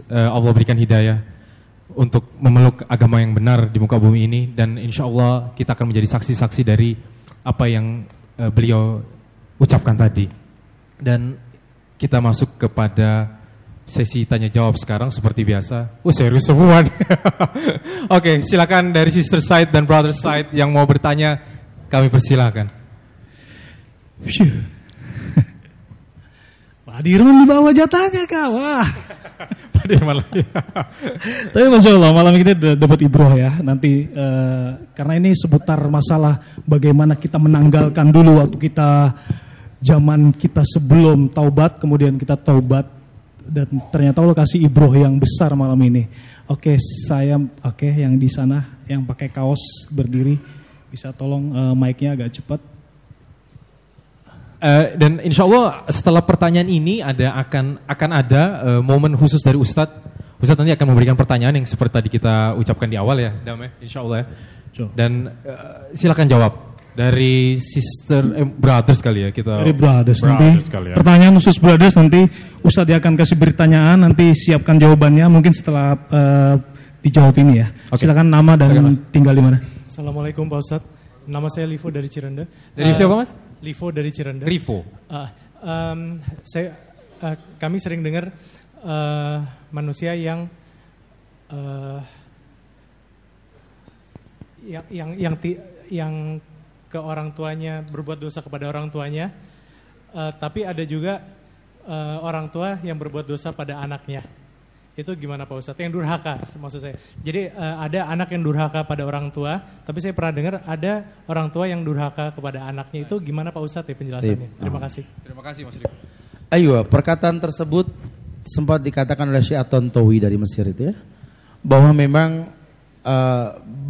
uh, Allah berikan hidayah untuk memeluk agama yang benar di muka bumi ini dan insya Allah kita akan menjadi saksi-saksi dari apa yang uh, beliau ucapkan tadi. Dan kita masuk kepada sesi tanya jawab sekarang seperti biasa. Oh serius semua Oke, okay, silakan dari sister side dan brother side yang mau bertanya kami persilakan. Pak Dirman di bawah jatahnya kak, wah. Pak Dirman lagi. Tapi masya Allah malam ini dapat ibroh ya. Nanti uh, karena ini seputar masalah bagaimana kita menanggalkan dulu waktu kita zaman kita sebelum taubat, kemudian kita taubat dan ternyata Allah kasih ibroh yang besar malam ini. Oke, saya oke yang di sana yang pakai kaos berdiri bisa tolong uh, mic-nya agak cepat. Uh, dan insya Allah setelah pertanyaan ini ada akan akan ada uh, momen khusus dari Ustadz. Ustadz nanti akan memberikan pertanyaan yang seperti tadi kita ucapkan di awal ya, Dam ya, insya Allah ya. Dan uh, silakan jawab dari sister eh, brothers kali ya kita. Dari brothers, brothers nanti. Kali ya. Pertanyaan khusus brothers nanti Ustadz akan kasih pertanyaan nanti siapkan jawabannya mungkin setelah uh, dijawab ini ya. Okay. Silakan nama dan Silakan, tinggal di mana. Assalamualaikum Pak Ustadz. Nama saya Livo dari Cirende. Dari uh, siapa Mas? Livo dari Cirende. Livo. Uh, um, saya uh, kami sering dengar uh, manusia yang uh, yang yang yang, yang ke orang tuanya, berbuat dosa kepada orang tuanya, uh, tapi ada juga uh, orang tua yang berbuat dosa pada anaknya. Itu gimana Pak Ustadz? Yang durhaka maksud saya. Jadi uh, ada anak yang durhaka pada orang tua, tapi saya pernah dengar ada orang tua yang durhaka kepada anaknya. Itu gimana Pak Ustadz ya penjelasannya? Terima kasih. Terima kasih Mas Riko. Ayo, perkataan tersebut sempat dikatakan oleh Syekh Tontowi dari Mesir itu ya. Bahwa memang uh,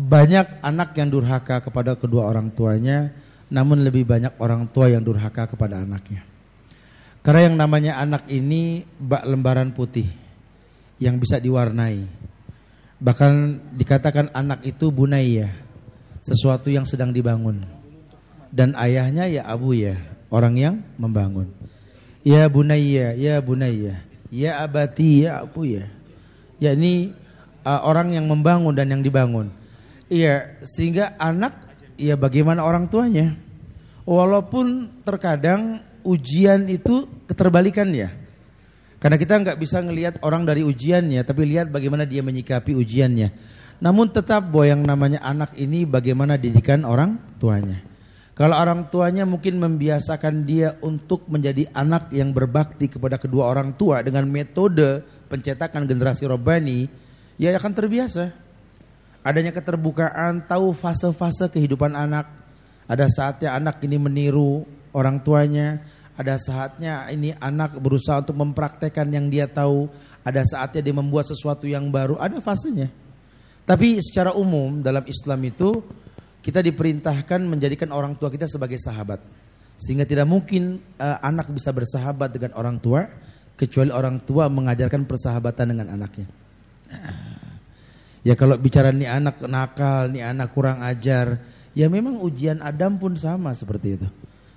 banyak anak yang durhaka kepada kedua orang tuanya, namun lebih banyak orang tua yang durhaka kepada anaknya. Karena yang namanya anak ini bak lembaran putih yang bisa diwarnai. Bahkan dikatakan anak itu bunaya, sesuatu yang sedang dibangun. Dan ayahnya ya abu ya, orang yang membangun. Ya bunaya, ya bunaya, ya abati, ya abu ya. Ya ini uh, orang yang membangun dan yang dibangun. Iya, sehingga anak ya bagaimana orang tuanya. Walaupun terkadang ujian itu keterbalikan ya. Karena kita nggak bisa ngelihat orang dari ujiannya, tapi lihat bagaimana dia menyikapi ujiannya. Namun tetap bahwa yang namanya anak ini bagaimana didikan orang tuanya. Kalau orang tuanya mungkin membiasakan dia untuk menjadi anak yang berbakti kepada kedua orang tua dengan metode pencetakan generasi robani, ya akan terbiasa adanya keterbukaan, tahu fase-fase kehidupan anak. Ada saatnya anak ini meniru orang tuanya, ada saatnya ini anak berusaha untuk mempraktekkan yang dia tahu, ada saatnya dia membuat sesuatu yang baru, ada fasenya. Tapi secara umum dalam Islam itu kita diperintahkan menjadikan orang tua kita sebagai sahabat. Sehingga tidak mungkin uh, anak bisa bersahabat dengan orang tua kecuali orang tua mengajarkan persahabatan dengan anaknya. Ya kalau bicara nih anak nakal, nih anak kurang ajar, ya memang ujian Adam pun sama seperti itu.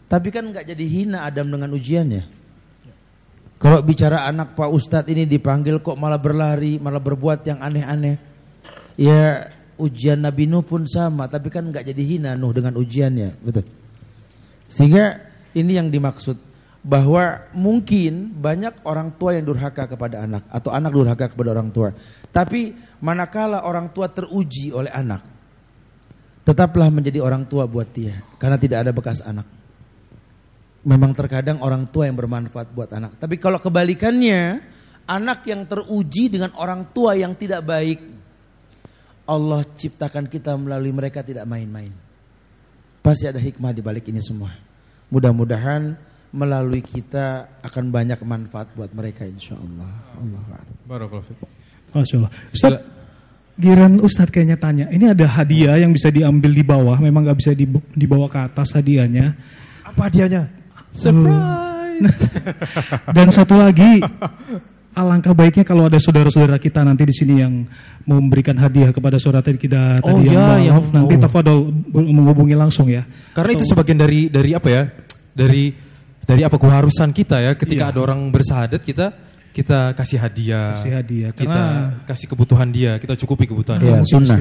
Tapi kan nggak jadi hina Adam dengan ujiannya. Kalau bicara anak Pak Ustadz ini dipanggil kok malah berlari, malah berbuat yang aneh-aneh. Ya ujian Nabi Nuh pun sama, tapi kan nggak jadi hina Nuh dengan ujiannya, betul. Sehingga ini yang dimaksud bahwa mungkin banyak orang tua yang durhaka kepada anak atau anak durhaka kepada orang tua. Tapi manakala orang tua teruji oleh anak, tetaplah menjadi orang tua buat dia karena tidak ada bekas anak. Memang terkadang orang tua yang bermanfaat buat anak. Tapi kalau kebalikannya, anak yang teruji dengan orang tua yang tidak baik, Allah ciptakan kita melalui mereka tidak main-main. Pasti ada hikmah di balik ini semua. Mudah-mudahan melalui kita akan banyak manfaat buat mereka insya Allah. Allah Masya Allah. Ustaz, Giran Ustadz kayaknya tanya, ini ada hadiah yang bisa diambil di bawah, memang nggak bisa dibawa ke atas hadiahnya. Apa hadiahnya? Surprise. Dan satu lagi, alangkah baiknya kalau ada saudara-saudara kita nanti di sini yang mau memberikan hadiah kepada saudara kita Oh, tadi ya, yang yang- maaf, nanti oh. tafadol bu- menghubungi langsung ya. Karena itu sebagian dari dari apa ya? Dari dari apa keharusan kita ya ketika Iya. ada orang bersahadat kita kita kasih hadiah. Kasih hadiah, Kita karena- kasih kebutuhan dia, kita cukupi kebutuhan Ya, dia. sunnah.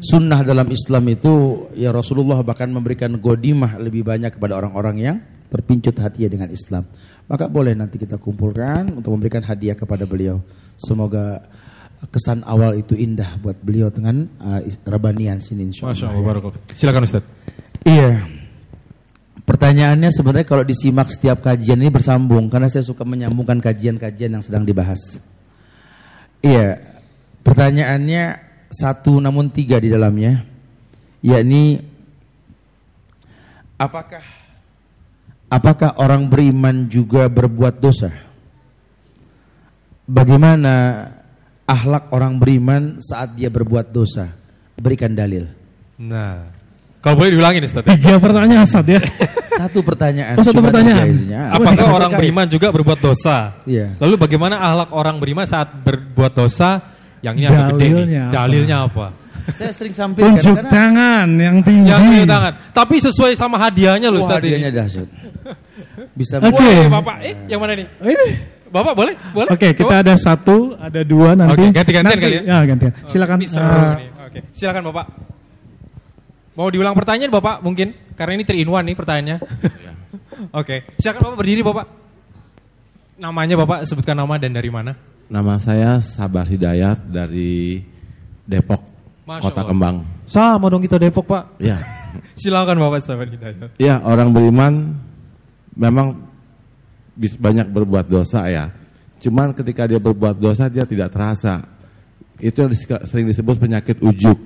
Sunnah dalam Islam itu ya Rasulullah bahkan memberikan godimah lebih banyak kepada orang-orang yang terpincut hatinya dengan Islam. Maka boleh nanti kita kumpulkan untuk memberikan hadiah kepada beliau. Semoga kesan awal itu indah buat beliau dengan uh, Rabanian sini insya Masya Allah. Barakallah. Silakan Ustaz. Iya. Pertanyaannya sebenarnya kalau disimak setiap kajian ini bersambung karena saya suka menyambungkan kajian-kajian yang sedang dibahas. Iya. Pertanyaannya satu namun tiga di dalamnya, yakni apakah apakah orang beriman juga berbuat dosa? Bagaimana ahlak orang beriman saat dia berbuat dosa? Berikan dalil. Nah, kalau boleh diulangin Ustaz. ya. Tiga pertanyaan Sad ya. Satu pertanyaan. Oh, satu cuma pertanyaan. Apakah nih? orang beriman juga berbuat dosa? Iya. Lalu bagaimana ahlak orang beriman saat berbuat dosa? Yang ini agak gede nih. Dalilnya apa? Dalilnya apa? Saya sering sampaikan Tunjuk karena tangan yang tinggi. Yang tunjuk tangan. Tapi sesuai sama hadiahnya loh wah, Ustaz hadiahnya dahsyat. Bisa Oke. Wah, Bapak, eh yang mana nih? Oh, Ini. Bapak boleh? Boleh? Oke, kita Coba. ada satu, ada dua nanti. Oke, ganti-gantian Nanti- kali ya? Ya, gantian. Silakan. Ini seru eh, nih. Oke, silakan Bapak. Mau diulang pertanyaan Bapak mungkin? Karena ini 3 in 1 nih pertanyaannya. Oke, silakan Bapak berdiri Bapak. Namanya Bapak sebutkan nama dan dari mana? Nama saya Sabar Hidayat dari Depok, Masya Kota Allah. Kembang. Sama dong kita Depok Pak. Ya, Silakan Bapak sahabat hidayat. ya orang beriman memang banyak berbuat dosa ya. Cuman ketika dia berbuat dosa dia tidak terasa. Itu yang sering disebut penyakit ujuk.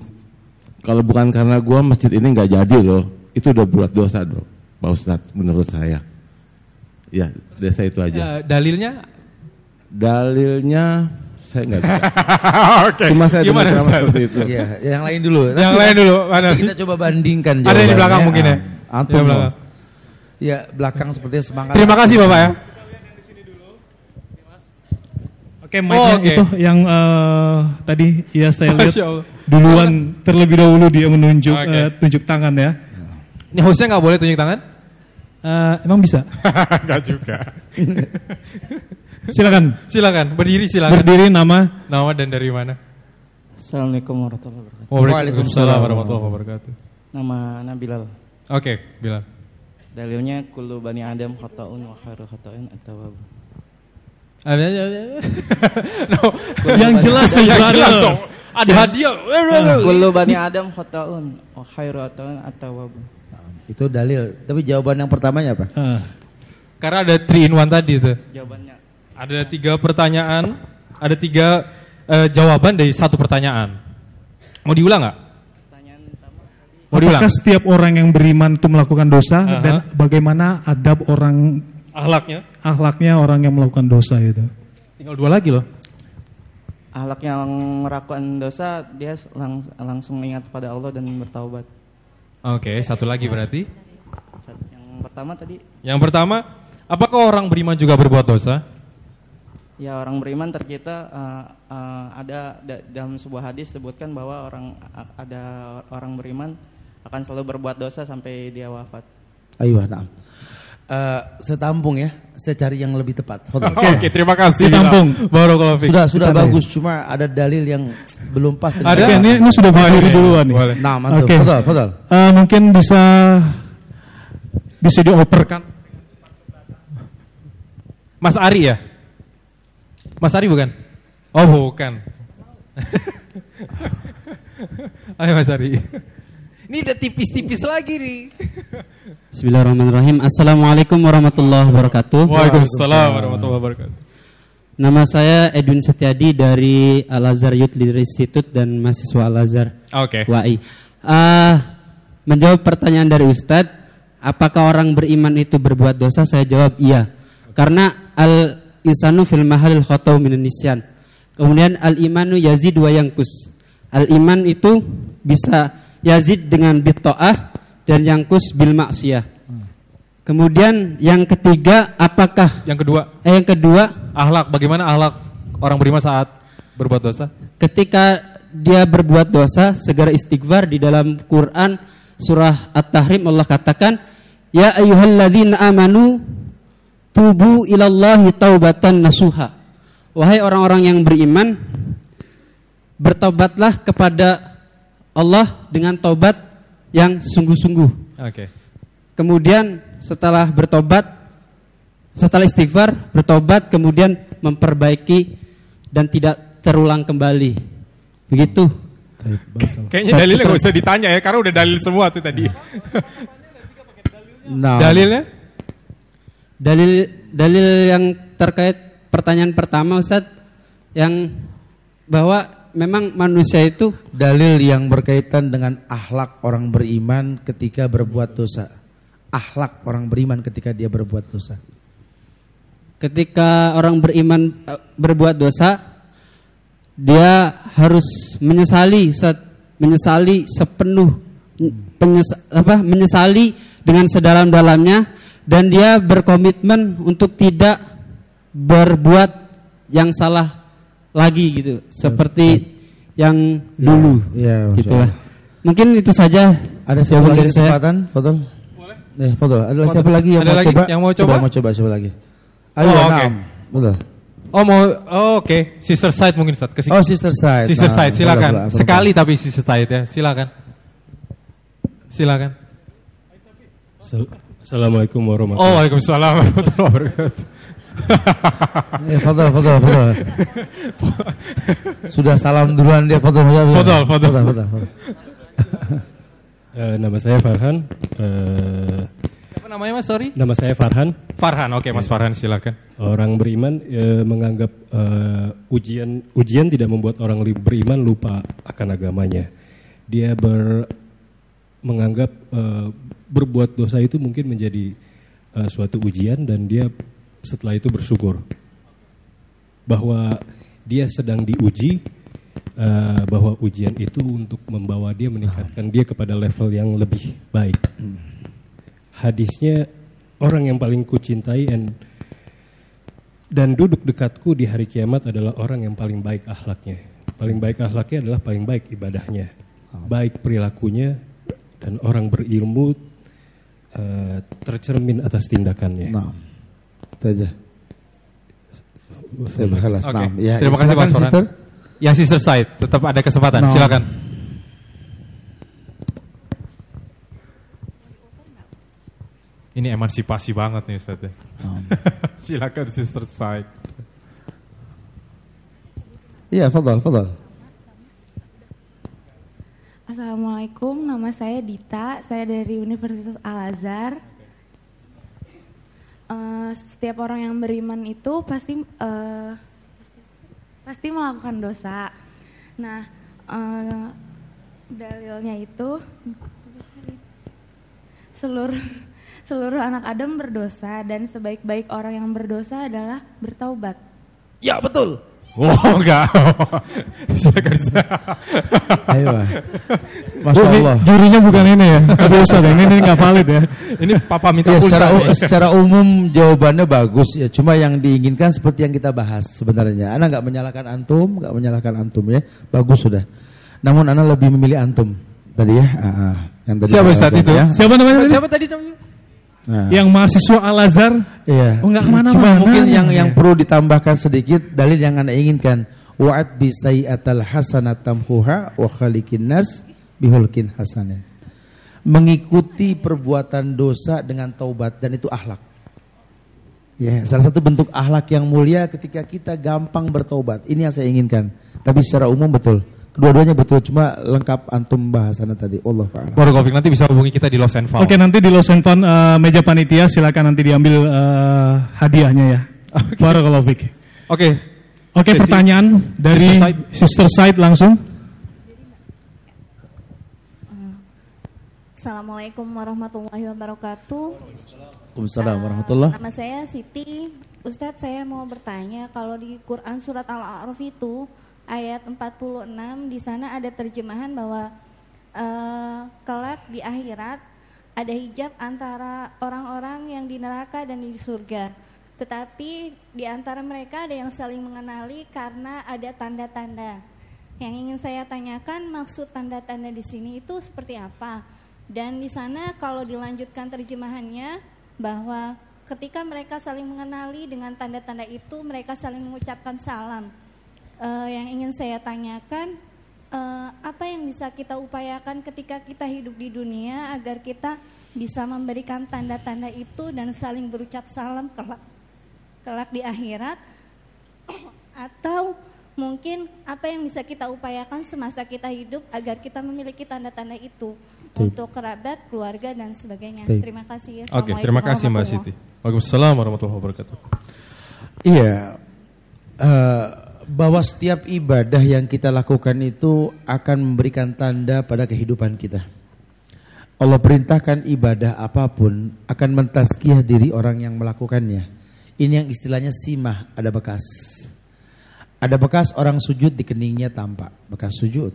Kalau bukan karena gua masjid ini nggak jadi loh, itu udah buat dosa dong, Pak Ustadz menurut saya. Ya, desa itu aja. Eh, dalilnya? Dalilnya saya nggak bisa. Oke. Cuma saya Gimana Ustaz? seperti itu. Iya, yang lain dulu. Yang lain dulu. Mana? Nanti kita coba bandingkan Ada yang di belakang mungkin ya? Ah, Antum. Belakang. Ya, belakang sepertinya semangat. Terima kasih Bapak ya. Oke, mic Oh, oke. itu yang eh, tadi ya saya lihat duluan terlebih dahulu dia menunjuk Oke. eh, tunjuk tangan ya. Ini hostnya nggak boleh tunjuk tangan? Eh, emang bisa? Enggak juga. Silakan. Silakan, berdiri silakan. Berdiri nama Nama dan dari mana? Assalamualaikum warahmatullahi wabarakatuh. Waalaikumsalam warahmatullahi wabarakatuh. Nama Ana Bilal. Oke, bilang. Dalilnya kullu bani Adam khata'un wa khairu khata'in at-tawwab. Ada no. yang jelas Yang yang jelas dong. Ada hadiah. Kullu bani Adam khata'un wa khairu khata'in at-tawwab. Itu dalil. Tapi jawaban yang pertamanya apa? Eh, Karena ada 3 in 1 tadi tuh. Jawabannya Ada tiga pertanyaan, ada tiga eh, jawaban dari satu pertanyaan. Mau diulang nggak? pertanyaan pertama tadi Mau diulang? apakah setiap orang yang beriman itu melakukan dosa Aha. dan bagaimana adab orang Akhlaknya. akhlaknya orang yang melakukan dosa itu? Tinggal dua lagi loh. Ahlak yang melakukan dosa dia lang- langsung ingat pada Allah dan bertaubat. Oke, satu lagi berarti. Yang pertama tadi Yang pertama, apakah orang beriman juga berbuat dosa? Ya orang beriman tercipta uh, uh, ada da- dalam sebuah hadis sebutkan bahwa orang ada orang beriman akan selalu berbuat dosa sampai dia wafat. Ayo, nah. Eh, saya tampung ya. Saya cari yang lebih tepat. Oke, terima kasih. Ditampung. Baru kalau Sudah sudah Kita bagus, cuma ada dalil yang belum pas. dengan Ada? Jawaban. ini, ini sudah berakhir duluan nih. Boleh. Nah, mantap. Oke. Fadal, fadal. Eh, mungkin bisa bisa dioperkan. Mas Ari ya? Mas Ari bukan? Oh bukan. Ayo Mas Ari. Ini udah tipis-tipis lagi nih. Bismillahirrahmanirrahim. Assalamualaikum warahmatullahi wabarakatuh. Waalaikumsalam warahmatullahi wabarakatuh. Nama saya Edwin Setiadi dari Al Azhar Youth Leader Institute dan mahasiswa Al Azhar Oke. WAI. Ah, menjawab pertanyaan dari Ustadz, apakah orang beriman itu berbuat dosa? Saya jawab iya. Karena al insanu fil mahalil khotau minan nisyan. Kemudian al imanu yazid wa yangkus. Al iman itu bisa yazid dengan bitoah dan yangkus bil maksiyah. Kemudian yang ketiga, apakah Yang kedua, eh, yang kedua ahlak. Bagaimana ahlak orang beriman saat berbuat dosa? ketika dia berbuat dosa segera istighfar di dalam Quran surah At-Tahrim Allah katakan ya ayyuhalladzina amanu tubu ilallahi taubatan nasuha. Wahai orang-orang yang beriman bertobatlah kepada Allah dengan taubat yang sungguh-sungguh. Oke. kemudian setelah bertobat setelah istighfar bertobat kemudian memperbaiki dan tidak terulang kembali. Begitu. Kayaknya dalilnya nggak usah ditanya ya, karena udah dalil semua tuh tadi. Nah, Dalilnya? Dalil dalil yang terkait pertanyaan pertama Ustaz yang bahwa memang manusia itu dalil yang berkaitan dengan akhlak orang beriman ketika berbuat dosa. Akhlak orang beriman ketika dia berbuat dosa. ketika orang beriman eh, berbuat dosa dia harus menyesali Ustaz. menyesali sepenuh penyes- apa menyesali dengan sedalam-dalamnya dan dia berkomitmen untuk tidak berbuat yang salah lagi gitu seperti yang dulu Iya, Masya gitulah mungkin itu saja Ada siapa lagi dari saya. kesempatan? Fadol. Boleh. Eh, Fadol. Ada Fadol. siapa lagi yang Ada mau lagi coba? yang mau coba? Mau coba siapa lagi? Ayo, Oh. Betul. Oh mau, oh, oke, sister side mungkin Ustaz. Ke Oh, sister side. Sister Nah, side, silakan. boleh, boleh. Sekali tapi sister side ya, silakan. Silakan. Assalamualaikum Oh, warahmatullahi waalaikumsalam warahmatullahi wabarakatuh. Eh, Fadol, Fadol, Fadol. Sudah salam duluan dia Fadol. Fadol, Fadol. Fadol, Fadol, Fadol. Eh, nama saya Farhan. Eh, Apa namanya Mas? Sorry. nama saya Farhan. Farhan. Oke, Mas Farhan silakan. Orang beriman eh, menganggap eh, ujian ujian tidak membuat orang beriman lupa akan agamanya. Dia ber menganggap eh, berbuat dosa itu mungkin menjadi eh, suatu ujian dan dia setelah itu bersyukur bahwa dia sedang diuji eh, bahwa ujian itu untuk membawa dia meningkatkan dia kepada level yang lebih baik. Hadisnya orang yang paling kucintai and dan duduk dekatku di hari kiamat adalah orang yang paling baik akhlaknya. Paling baik akhlaknya adalah paling baik ibadahnya. Baik perilakunya dan orang berilmu eh, tercermin atas tindakannya. Nah, itu aja. Saya. Naam. Ya, Terima kasih Farhan. sister. Yang sister side tetap ada kesempatan. No. Silakan. Ini emansipasi banget nih Ustaz. ya. silakan sister side. Iya, Fadol, Fadol. Assalamualaikum, nama saya Dita, saya dari Universitas Al Azhar. Eh, setiap orang yang beriman itu pasti eh, pasti melakukan dosa. Nah, eh, dalilnya itu seluruh seluruh anak Adam berdosa dan sebaik-baik orang yang berdosa adalah bertaubat. Ya, betul. Oh enggak. silakan. Ayo. Masya Oh, Allah. jurinya bukan ini ya. Tapi Ustaz ini ini nggak valid ya. Ini papa minta Ya, secara, nih. secara umum jawabannya bagus ya. Cuma yang diinginkan seperti yang kita bahas sebenarnya. Ana nggak menyalahkan antum, nggak menyalahkan antum ya. Bagus sudah. Namun Ana lebih memilih antum tadi ya. Ah. yang tadi Siapa Ustaz itu? Ya. Siapa namanya? tadi? Siapa tadi namanya? Nah, Yang mahasiswa Al Azhar. iya. Oh, nggak ke mana-mana. Cuma mungkin yang Ya. yang perlu ditambahkan sedikit dalil yang Anda inginkan. Wa'at bi sayyi'atal hasanat tamhuha wa khaliqin nas bihulkin hasanin. Mengikuti perbuatan dosa dengan taubat dan itu akhlak. Ya, salah satu bentuk akhlak yang mulia ketika kita gampang bertobat. Ini yang saya inginkan. Tapi secara umum betul. Kedua-duanya betul, cuma lengkap antum bahasannya tadi. Allah Ta'ala. Barakallahu nanti bisa hubungi kita di Los. Oke nanti di Los eh, meja panitia silakan nanti diambil eh, hadiahnya ya. Barakallahu fiik. Oke. Oke Sesi- pertanyaan dari Sister Side. Sister Side langsung. Assalamualaikum warahmatullahi wabarakatuh. Waalaikumsalam Eh, warahmatullah. Nama saya Siti. Ustadz saya mau bertanya kalau di Quran surat Al-A'raf itu ayat 46 di sana ada terjemahan bahwa eh, kelak di akhirat ada hijab antara orang-orang yang di neraka dan di surga. Tetapi di antara mereka ada yang saling mengenali karena ada tanda-tanda. Yang ingin saya tanyakan maksud tanda-tanda di sini itu seperti apa? Dan di sana kalau dilanjutkan terjemahannya bahwa ketika mereka saling mengenali dengan tanda-tanda itu mereka saling mengucapkan salam. Uh, yang ingin saya tanyakan uh, apa yang bisa kita upayakan ketika kita hidup di dunia agar kita bisa memberikan tanda-tanda itu dan saling berucap salam kelak kelak di akhirat atau mungkin apa yang bisa kita upayakan semasa kita hidup agar kita memiliki tanda-tanda itu Taip. untuk kerabat, keluarga dan sebagainya. Taip. Terima kasih ya. Oke, terima kasih Mbak Siti. Waalaikumsalam warahmatullahi wabarakatuh. Iya. Uh, bahwa setiap ibadah yang kita lakukan itu akan memberikan tanda pada kehidupan kita. Allah perintahkan ibadah apa pun akan mentaskiah diri orang yang melakukannya. Ini yang istilahnya simah, ada bekas. Ada bekas orang sujud di keningnya tampak, bekas sujud.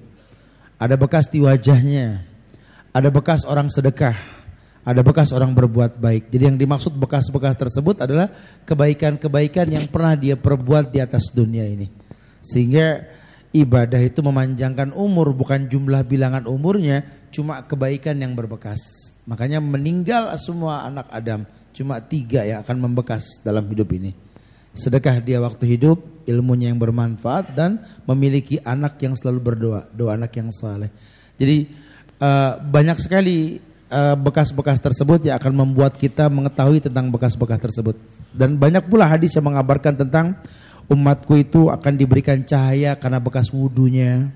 Ada bekas di wajahnya. Ada bekas orang sedekah, ada bekas orang berbuat baik. Jadi yang dimaksud bekas-bekas tersebut adalah kebaikan-kebaikan yang pernah dia perbuat di atas dunia ini. Sehingga ibadah itu memanjangkan umur bukan jumlah bilangan umurnya, cuma kebaikan yang berbekas. Makanya meninggal semua anak Adam, cuma tiga yang akan membekas dalam hidup ini. Sedekah dia waktu hidup, ilmunya yang bermanfaat dan memiliki anak yang selalu berdoa, doa anak yang saleh. Jadi uh, banyak sekali Eh, bekas-bekas tersebut yang akan membuat kita mengetahui tentang bekas-bekas tersebut. Dan banyak pula hadis yang mengabarkan tentang umatku itu akan diberikan cahaya karena bekas wudhunya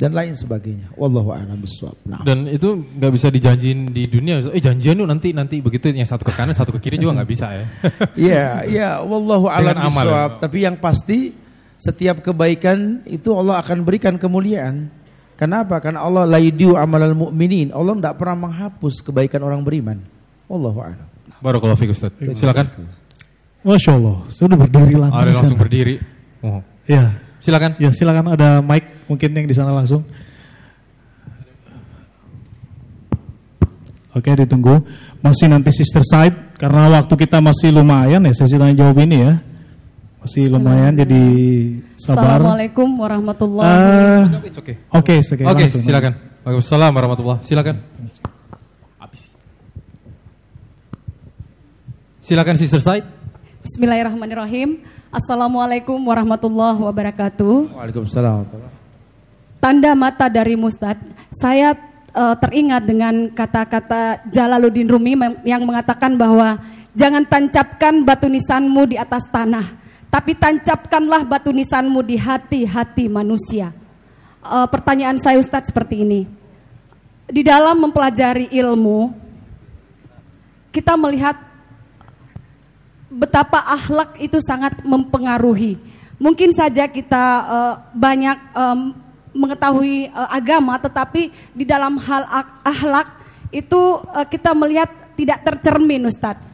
dan lain sebagainya. Wallahu a'lam bishawab. Nah. Dan itu nggak bisa dijanjin di dunia. Eh janjian lu nanti nanti begitu yang satu ke kanan, satu ke kiri juga nggak bisa ya. Iya, iya, wallahu a'lam bishawab. Ya. Tapi yang pasti setiap kebaikan itu Allah akan berikan kemuliaan. Kenapa? Karena Allah laidiu amalal mu'minin. Allah tidak pernah menghapus kebaikan orang beriman. Wallahu a'lam. Barakallahu fiik Ustaz. Silakan. Masya Allah, sudah berdiri langsung. Ada langsung berdiri. Oh. Ya. Silakan. Ya, silakan ada mic mungkin yang di sana langsung. Oke, ditunggu. Masih nanti sister side karena waktu kita masih lumayan ya sesi tanya jawab ini ya. Masih lumayan jadi sabar. Assalamualaikum warahmatullahi wabarakatuh. Uh, Oke, oke, okay, okay, silakan. Waalaikumsalam warahmatullahi Silakan. Habis. Silakan Sister Said. Bismillahirrahmanirrahim. Assalamualaikum warahmatullahi wabarakatuh. Waalaikumsalam. Tanda mata dari Mustad. Saya uh, teringat dengan kata-kata Jalaluddin Rumi yang mengatakan bahwa jangan tancapkan batu nisanmu di atas tanah tapi tancapkanlah batu nisanmu di hati-hati manusia. Uh, pertanyaan saya Ustadz seperti ini. Di dalam mempelajari ilmu, kita melihat betapa akhlak itu sangat mempengaruhi. Mungkin saja kita uh, banyak um, mengetahui uh, agama, tetapi di dalam hal akhlak itu uh, kita melihat tidak tercermin Ustadz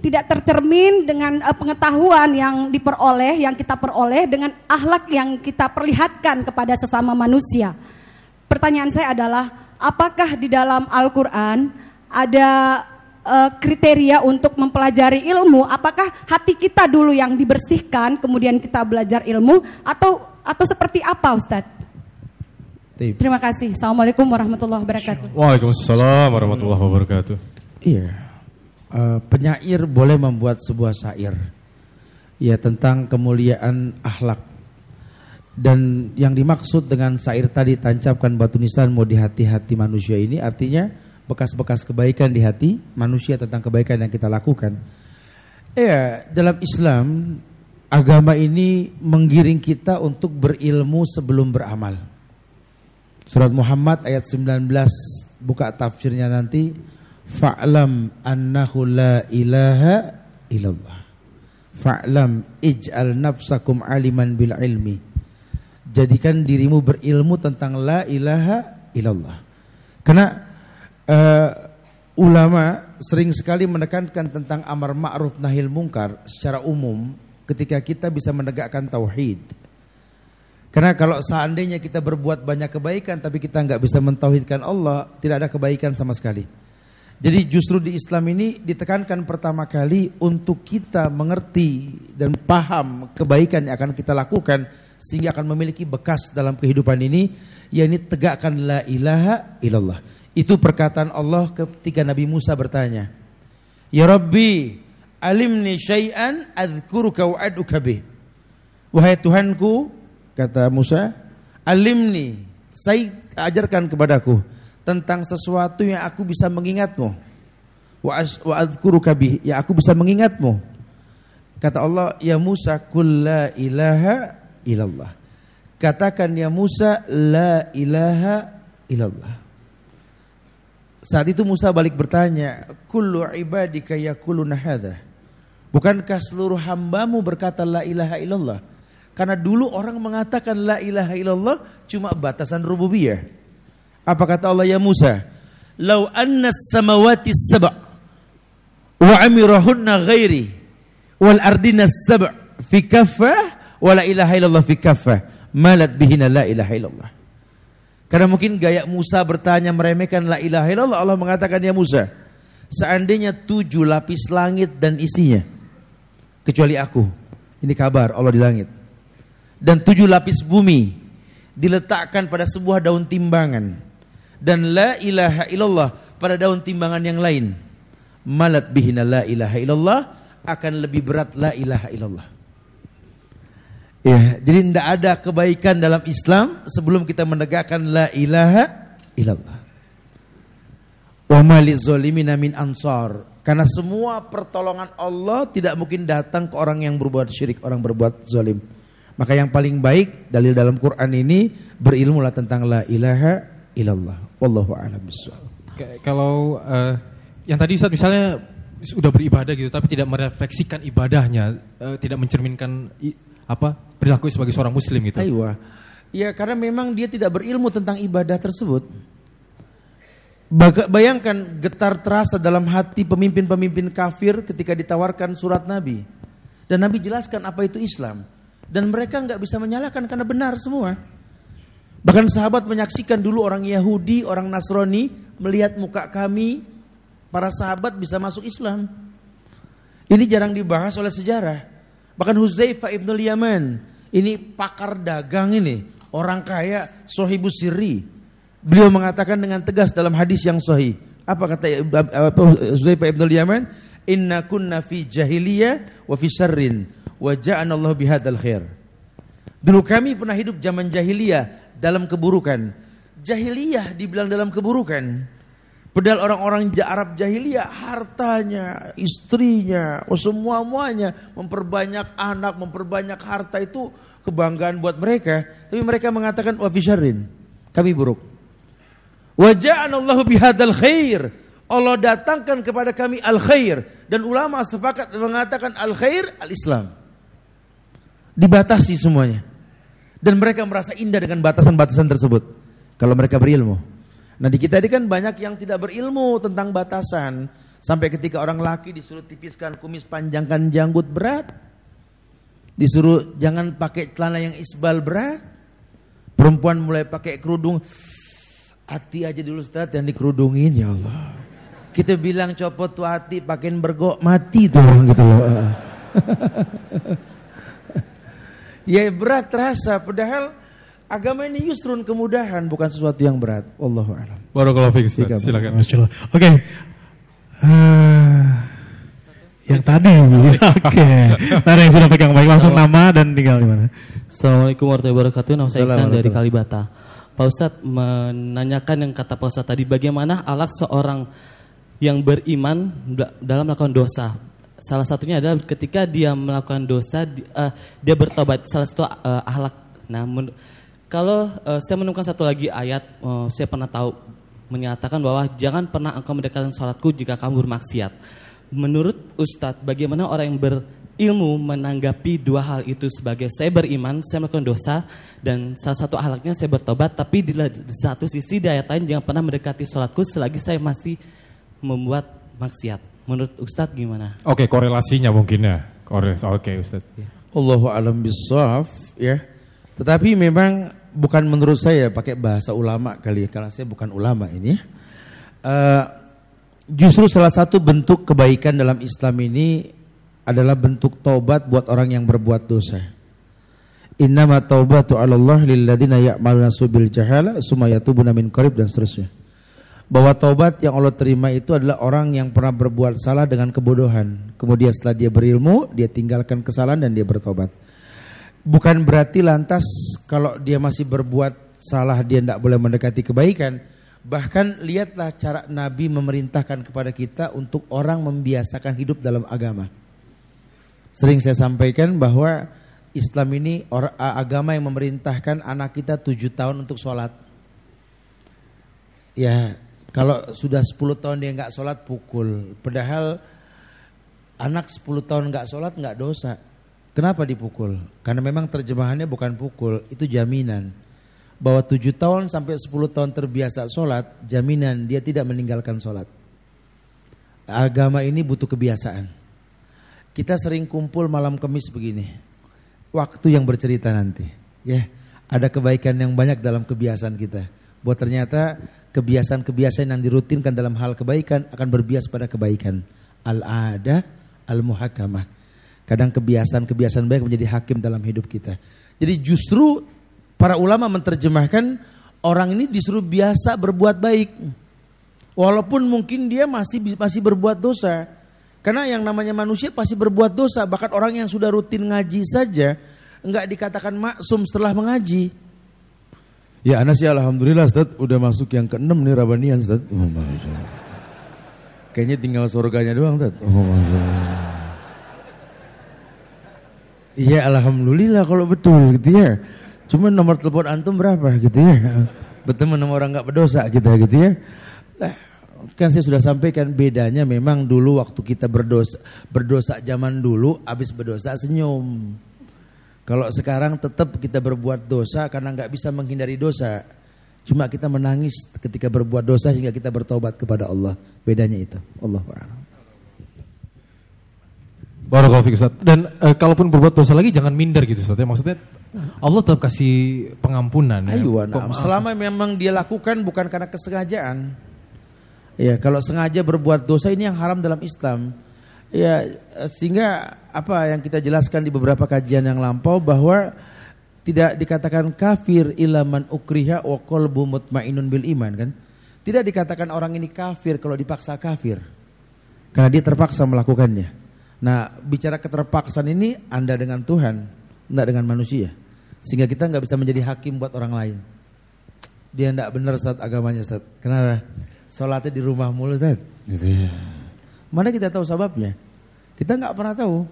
tidak tercermin dengan uh, pengetahuan yang diperoleh, yang kita peroleh dengan akhlak yang kita perlihatkan kepada sesama manusia. Pertanyaan saya adalah, apakah di dalam Al-Qur'an ada uh, kriteria untuk mempelajari ilmu? Apakah hati kita dulu yang dibersihkan, kemudian kita belajar ilmu atau atau seperti apa, Ustadz? Terima kasih. Assalamualaikum warahmatullahi wabarakatuh. Waalaikumsalam warahmatullahi wabarakatuh. Iya uh, penyair boleh membuat sebuah syair ya tentang kemuliaan akhlak dan yang dimaksud dengan syair tadi tancapkan batu nisan mau di hati-hati manusia ini artinya bekas-bekas kebaikan di hati manusia tentang kebaikan yang kita lakukan. Ya, dalam Islam agama ini menggiring kita untuk berilmu sebelum beramal. Surat Muhammad ayat 19 buka tafsirnya nanti fa'lam annahu la ilaha illallah fa'lam ij'al nafsakum aliman bil ilmi jadikan dirimu berilmu tentang la ilaha illallah karena uh, ulama sering sekali menekankan tentang amar ma'ruf nahil mungkar secara umum ketika kita bisa menegakkan tauhid karena kalau seandainya kita berbuat banyak kebaikan tapi kita nggak bisa mentauhidkan Allah, tidak ada kebaikan sama sekali. Jadi justru di Islam ini ditekankan pertama kali untuk kita mengerti dan paham kebaikan yang akan kita lakukan sehingga akan memiliki bekas dalam kehidupan ini yakni tegakkan la ilaha illallah. Itu perkataan Allah ketika Nabi Musa bertanya, "Ya Rabbi, alimni syai'an adzkuruka wa ad'uka bih." Wahai Tuhanku, kata Musa, alimni, saya ajarkan kepadaku tentang sesuatu yang aku bisa mengingatmu. Wa adzkuruka bih, ya aku bisa mengingatmu. Kata Allah, ya Musa, kul la ilaha illallah. Katakan ya Musa, la ilaha illallah. Saat itu Musa balik bertanya, kullu ibadika yakuluna hadha. Bukankah seluruh hambamu berkata la ilaha illallah? Karena dulu orang mengatakan la ilaha illallah cuma batasan rububiyah. Apa kata Allah ya Musa? Lau anna samawati sab' wa amirahunna ghairi wal ardina sab' fi kaffah wa la ilaha illallah fi kaffah malat bihina la ilaha illallah. Karena mungkin gaya Musa bertanya meremehkan la ilaha illallah. Allah mengatakan ya Musa seandainya tujuh lapis langit dan isinya kecuali aku ini kabar Allah di langit dan tujuh lapis bumi diletakkan pada sebuah daun timbangan dan la ilaha illallah pada daun timbangan yang lain malat bihina la ilaha illallah akan lebih berat la ilaha illallah Ya, jadi tidak ada kebaikan dalam Islam sebelum kita menegakkan la ilaha illallah. Wa malizolimina min ansar. Karena semua pertolongan Allah tidak mungkin datang ke orang yang berbuat syirik, orang berbuat zalim. Maka yang paling baik dalil dalam Quran ini berilmulah tentang la ilaha illallah. Wallahu a'lam Kalau uh, yang tadi Ustaz misalnya sudah beribadah gitu tapi tidak merefleksikan ibadahnya, uh, tidak mencerminkan apa perilaku sebagai seorang muslim gitu. Aywa. Ya karena memang dia tidak berilmu tentang ibadah tersebut. Bayangkan getar terasa dalam hati pemimpin-pemimpin kafir ketika ditawarkan surat Nabi. Dan Nabi jelaskan apa itu Islam. Dan mereka nggak bisa menyalahkan karena benar semua. Bahkan sahabat menyaksikan dulu orang Yahudi, orang Nasrani melihat muka kami, para sahabat bisa masuk Islam. Ini jarang dibahas oleh sejarah. Bahkan Huzaifah ibn Yaman, ini pakar dagang ini, orang kaya, sohibus sirri. Beliau mengatakan dengan tegas dalam hadis yang sahih. Apa kata Huzaifah ibn Yaman? Inna kunna fi jahiliyah wa fi syarrin wa ja'ana Allah bihadal khair. Dulu kami pernah hidup zaman jahiliyah dalam keburukan. Jahiliyah dibilang dalam keburukan. Padahal orang-orang Arab jahiliyah hartanya, istrinya, oh semua muanya memperbanyak anak, memperbanyak harta itu kebanggaan buat mereka. Tapi mereka mengatakan wa fisyarin, kami buruk. Wajah Allahu bihadal khair. Allah datangkan kepada kami al khair dan ulama sepakat mengatakan al khair al Islam. Dibatasi semuanya. Dan mereka merasa indah dengan batasan-batasan tersebut. Kalau mereka berilmu. Nah di kita ini kan banyak yang tidak berilmu tentang batasan. Sampai ketika orang laki disuruh tipiskan kumis, panjangkan janggut berat. Disuruh jangan pakai celana yang isbal berat. Perempuan mulai pakai kerudung. Hati aja dulu Ustaz yang dikerudungin ya Allah. Kita bilang copot tuh hati pakein bergok mati tuh orang gitu loh. ya berat terasa padahal Agama ini yusrun kemudahan bukan sesuatu yang berat. Wallahu a'lam. Barakallahu fiik Ustaz. Silakan. Oke. Okay. Uh, yang tadi. Oke. Okay. Ada yang sudah pegang baik langsung nama dan tinggal di mana. Assalamualaikum warahmatullahi wabarakatuh. Nama saya Iksan dari Kalibata. Pak Ustadz menanyakan yang kata Pak Ustadz tadi bagaimana alak seorang yang beriman dalam melakukan dosa. Salah satunya adalah ketika dia melakukan dosa uh, dia bertobat. Salah satu uh, ahlak. Nah, kalau uh, saya menemukan satu lagi ayat, uh, saya pernah tahu menyatakan bahwa jangan pernah engkau mendekatkan salatku jika kamu bermaksiat. Menurut Ustadz, bagaimana orang yang berilmu menanggapi dua hal itu sebagai saya beriman, saya melakukan dosa, dan salah satu halaknya saya bertobat, tapi di, satu sisi di ayat lain jangan pernah mendekati salatku selagi saya masih membuat maksiat. Menurut Ustadz gimana? Oke, korelasinya mungkin ya. Oke, okay, Ustadz. Allahu alam bisawaf ya. Tetapi memang bukan menurut saya pakai bahasa ulama kali ya, karena saya bukan ulama ini. Uh, justru salah satu bentuk kebaikan dalam Islam ini adalah bentuk taubat buat orang yang berbuat dosa. Innama taubatu 'ala Allah lil ladzina ya'maluna subil jahala summa yatubuna min qarib dan seterusnya. Bahwa taubat yang Allah terima itu adalah orang yang pernah berbuat salah dengan kebodohan. Kemudian setelah dia berilmu, dia tinggalkan kesalahan dan dia bertobat. Bukan berarti lantas kalau dia masih berbuat salah dia tidak boleh mendekati kebaikan. Bahkan lihatlah cara Nabi memerintahkan kepada kita untuk orang membiasakan hidup dalam agama. Sering saya sampaikan bahwa Islam ini agama yang memerintahkan anak kita tujuh tahun untuk sholat. Ya, kalau sudah 10 tahun dia nggak sholat pukul. Padahal anak 10 tahun nggak sholat nggak dosa. Kenapa dipukul? Karena memang terjemahannya bukan pukul, itu jaminan. Bahwa tujuh tahun sampai 10 tahun terbiasa sholat, jaminan dia tidak meninggalkan sholat. Agama ini butuh kebiasaan. Kita sering kumpul malam kemis begini. Waktu yang bercerita nanti. Ya, ada kebaikan yang banyak dalam kebiasaan kita. Buat ternyata kebiasaan-kebiasaan yang dirutinkan dalam hal kebaikan akan berbias pada kebaikan. Al-ada, al-muhakamah. Kadang kebiasaan-kebiasaan baik menjadi hakim dalam hidup kita. Jadi justru para ulama menerjemahkan orang ini disuruh biasa berbuat baik. Walaupun mungkin dia masih masih berbuat dosa. Karena yang namanya manusia pasti berbuat dosa. Bahkan orang yang sudah rutin ngaji saja enggak dikatakan maksum setelah mengaji. Ya anak sih alhamdulillah Ustaz udah masuk yang keenam nih Rabanian Ustaz. Oh, Kayaknya tinggal surganya doang Ustaz. Oh, Iya alhamdulillah kalau betul gitu ya. Cuma nomor telepon antum berapa gitu ya. Bertemu sama orang nggak berdosa kita gitu ya. Nah, kan saya sudah sampaikan bedanya memang dulu waktu kita berdosa berdosa zaman dulu habis berdosa senyum. Kalau sekarang tetap kita berbuat dosa karena nggak bisa menghindari dosa. Cuma kita menangis ketika berbuat dosa sehingga kita bertobat kepada Allah. Bedanya itu. Allah Barakallahu Ustaz. Dan e, kalaupun berbuat dosa lagi jangan minder gitu Ustaz ya. Maksudnya Allah tetap kasih pengampunan ya. Nah, selama memang dia lakukan bukan karena kesengajaan. Ya, kalau sengaja berbuat dosa ini yang haram dalam Islam. Ya, sehingga apa yang kita jelaskan di beberapa kajian yang lampau bahwa tidak dikatakan kafir ilaman ukriha wa qalbu mutmainun bil iman kan? Tidak dikatakan orang ini kafir kalau dipaksa kafir. Karena dia terpaksa melakukannya. Nah, bicara keterpaksaan ini Anda dengan Tuhan, tidak dengan manusia. Sehingga kita nggak bisa menjadi hakim buat orang lain. Dia tidak benar saat agamanya Ustaz. Kenapa? Sholatnya di rumah mulu Ustaz. Gitu ya. Mana kita tahu sebabnya? Kita nggak pernah tahu.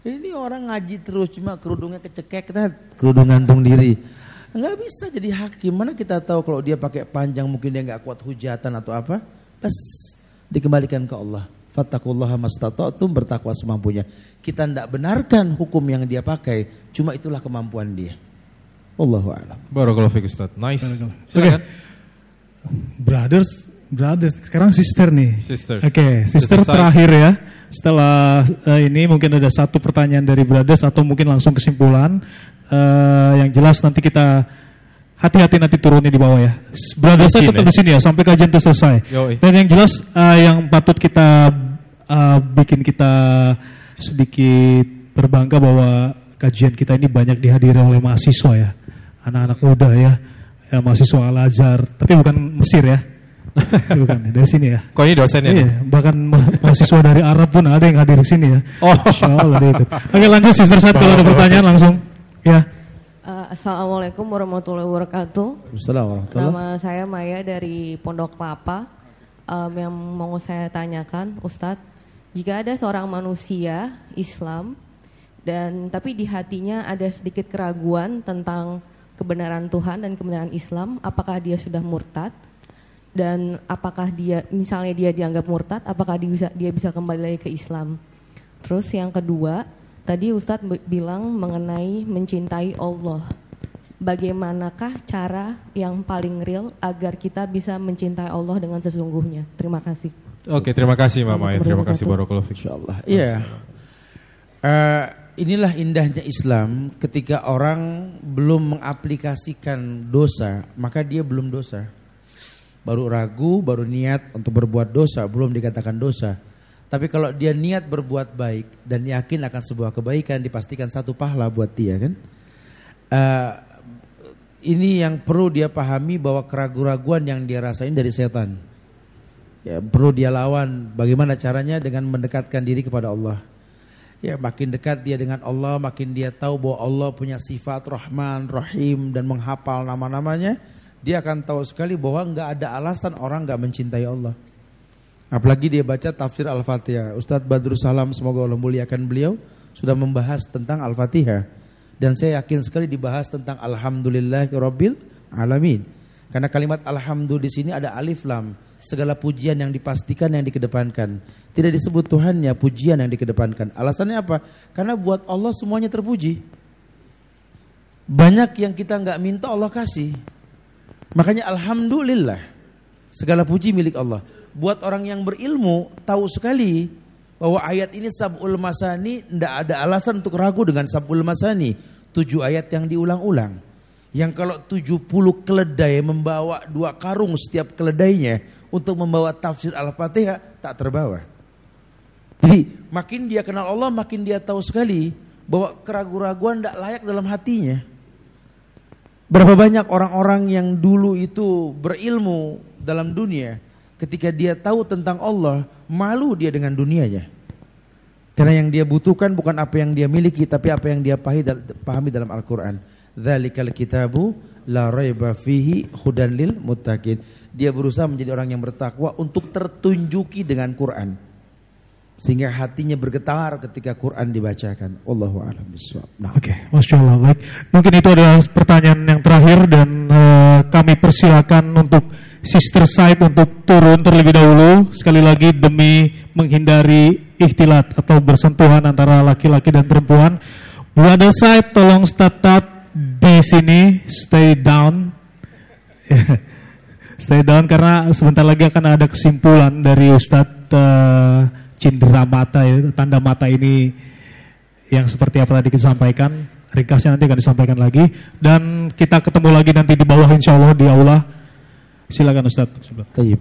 Ini orang ngaji terus cuma kerudungnya kecekek Ustaz. Kerudung gantung diri. Nggak bisa jadi hakim. Mana kita tahu kalau dia pakai panjang mungkin dia nggak kuat hujatan atau apa. Pas dikembalikan ke Allah. Fattakullaha mastata'tum bertakwa semampunya. Kita tidak benarkan hukum yang dia pakai, cuma itulah kemampuan dia. Allahu a'lam. Barakallahu fiik Ustaz. Nice. Oke. Okay. Brothers, Brothers, sekarang sister nih. Sister. Oke, okay, sister Selesai. terakhir ya. Setelah uh, ini mungkin ada satu pertanyaan dari brothers atau mungkin langsung kesimpulan. Uh, yang jelas nanti kita hati-hati nanti turunnya di bawah ya. Brothers saya tetap di sini ya sampai kajian itu selesai. Yoi. Dan yang jelas uh, yang patut kita uh, bikin kita sedikit berbangga bahwa kajian kita ini banyak dihadiri oleh mahasiswa ya. Anak-anak muda ya. ya mahasiswa Al-Azhar, tapi bukan Mesir ya Bukan, dari sini ya. Kok ini dosennya? Iya, bahkan mahasiswa dari Arab pun ada yang hadir di sini ya. Oh, Allah ikut. Oke lanjut sister satu kalau ada pertanyaan langsung. Ya. Uh, Assalamualaikum warahmatullahi wabarakatuh. Assalamualaikum Nama saya Maya dari Pondok Kelapa. Um, yang mau saya tanyakan, Ustadz, jika ada seorang manusia Islam dan tapi di hatinya ada sedikit keraguan tentang kebenaran Tuhan dan kebenaran Islam, apakah dia sudah murtad? dan apakah dia misalnya dia dianggap murtad apakah dia bisa dia bisa kembali lagi ke Islam? Terus yang kedua tadi Ustadz bilang mengenai mencintai Allah. Bagaimanakah cara yang paling real agar kita bisa mencintai Allah dengan sesungguhnya? Terima kasih oke terima kasih Mama terima kasih Barakallahu insyaallah iya uh, inilah indahnya Islam ketika orang belum mengaplikasikan dosa maka dia belum dosa Baru ragu, baru niat untuk berbuat dosa, belum dikatakan dosa. Tapi kalau dia niat berbuat baik dan yakin akan sebuah kebaikan, dipastikan satu pahala buat dia kan. Uh, ini yang perlu dia pahami bahwa keraguan-raguan yang dia rasain dari setan. Ya, perlu dia lawan. Bagaimana caranya dengan mendekatkan diri kepada Allah. Ya, makin dekat dia dengan Allah, makin dia tahu bahwa Allah punya sifat Rahman, Rahim dan menghafal nama-namanya, dia akan tahu sekali bahwa nggak ada alasan orang nggak mencintai Allah. Apalagi dia baca tafsir Al-Fatihah. Ustadz Badrul Salam, semoga Allah muliakan beliau, sudah membahas tentang Al-Fatihah. Dan saya yakin sekali dibahas tentang Alhamdulillahirabbil alamin. Karena kalimat alhamdulillah di sini ada alif lam segala pujian yang dipastikan yang dikedepankan. Tidak disebut Tuhannya, pujian yang dikedepankan. Alasannya apa? Karena buat Allah semuanya terpuji. Banyak yang kita nggak minta Allah kasih. Makanya alhamdulillah segala puji milik Allah. Buat orang yang berilmu tahu sekali bahwa ayat ini sabul masani tidak ada alasan untuk ragu dengan sabul masani. Tujuh ayat yang diulang-ulang. Yang kalau tujuh puluh keledai membawa dua karung setiap keledainya untuk membawa tafsir Al-Fatihah tak terbawa. Jadi makin dia kenal Allah makin dia tahu sekali bahwa keraguan-raguan tidak layak dalam hatinya. Berapa banyak orang-orang yang dulu itu berilmu dalam dunia ketika dia tahu tentang Allah malu dia dengan dunianya. Karena yang dia butuhkan bukan apa yang dia miliki tapi apa yang dia pahami dalam Al-Quran. Dzalikal kitabu la raiba fihi hudan lil muttaqin. Dia berusaha menjadi orang yang bertakwa untuk tertunjuki dengan Quran. Sehingga hatinya bergetar ketika Quran dibacakan. Allahu a'lam bishawab. Nah. Oke, okay, masya Allah. Baik, mungkin itu adalah pertanyaan yang terakhir dan uh, kami persilakan untuk Sister Said untuk turun terlebih dahulu sekali lagi demi menghindari ikhtilat atau bersentuhan antara laki-laki dan perempuan. Brother Said tolong tetap di sini, stay down. stay down karena sebentar lagi akan ada kesimpulan dari Ustadz uh, Cindera Mata ya, tanda mata ini yang seperti apa tadi disampaikan. Ringkasnya nanti akan disampaikan lagi dan kita ketemu lagi nanti di bawah insya Allah di aula. Silakan Ustadz. Tayyip.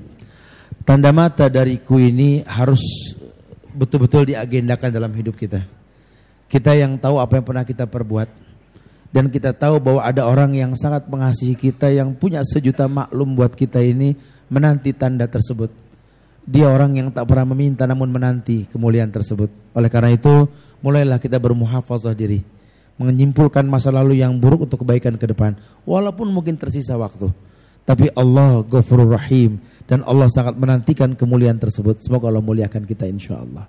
Tanda mata dariku ini harus betul-betul diagendakan dalam hidup kita. Kita yang tahu apa yang pernah kita perbuat dan kita tahu bahwa ada orang yang sangat mengasihi kita yang punya sejuta maklum buat kita ini menanti tanda tersebut. Dia orang yang tak pernah meminta namun menanti kemuliaan tersebut. Oleh karena itu, mulailah kita bermuhafazah diri. Menyimpulkan masa lalu yang buruk untuk kebaikan ke depan. Walaupun mungkin tersisa waktu. Tapi Allah Ghafurur Rahim. Dan Allah sangat menantikan kemuliaan tersebut. Semoga Allah muliakan kita insya Allah.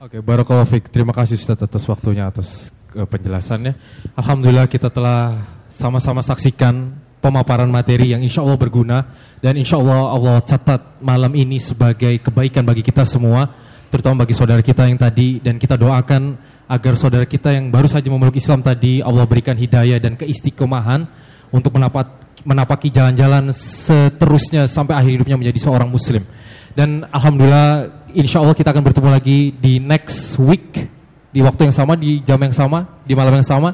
Oke, Barakallahu Terima kasih Ustaz atas waktunya, atas penjelasannya. Alhamdulillah kita telah sama-sama saksikan pemaparan materi yang insya Allah berguna dan insya Allah Allah catat malam ini sebagai kebaikan bagi kita semua, terutama bagi saudara kita yang tadi dan kita doakan agar saudara kita yang baru saja memeluk Islam tadi Allah berikan hidayah dan keistiqomahan untuk menapat, menapaki jalan-jalan seterusnya sampai akhir hidupnya menjadi seorang muslim. Dan alhamdulillah insya Allah kita akan bertemu lagi di next week di waktu yang sama, di jam yang sama, di malam yang sama.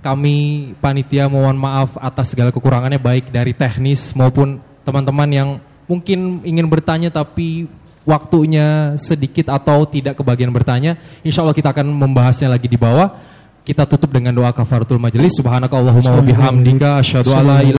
Kami panitia mohon maaf atas segala kekurangannya baik dari teknis maupun teman-teman yang mungkin ingin bertanya tapi waktunya sedikit atau tidak kebagian bertanya. Insya Allah kita akan membahasnya lagi di bawah. Kita tutup dengan doa kafaratul majelis. Subhanakallahumma wa bihamdika asyhadu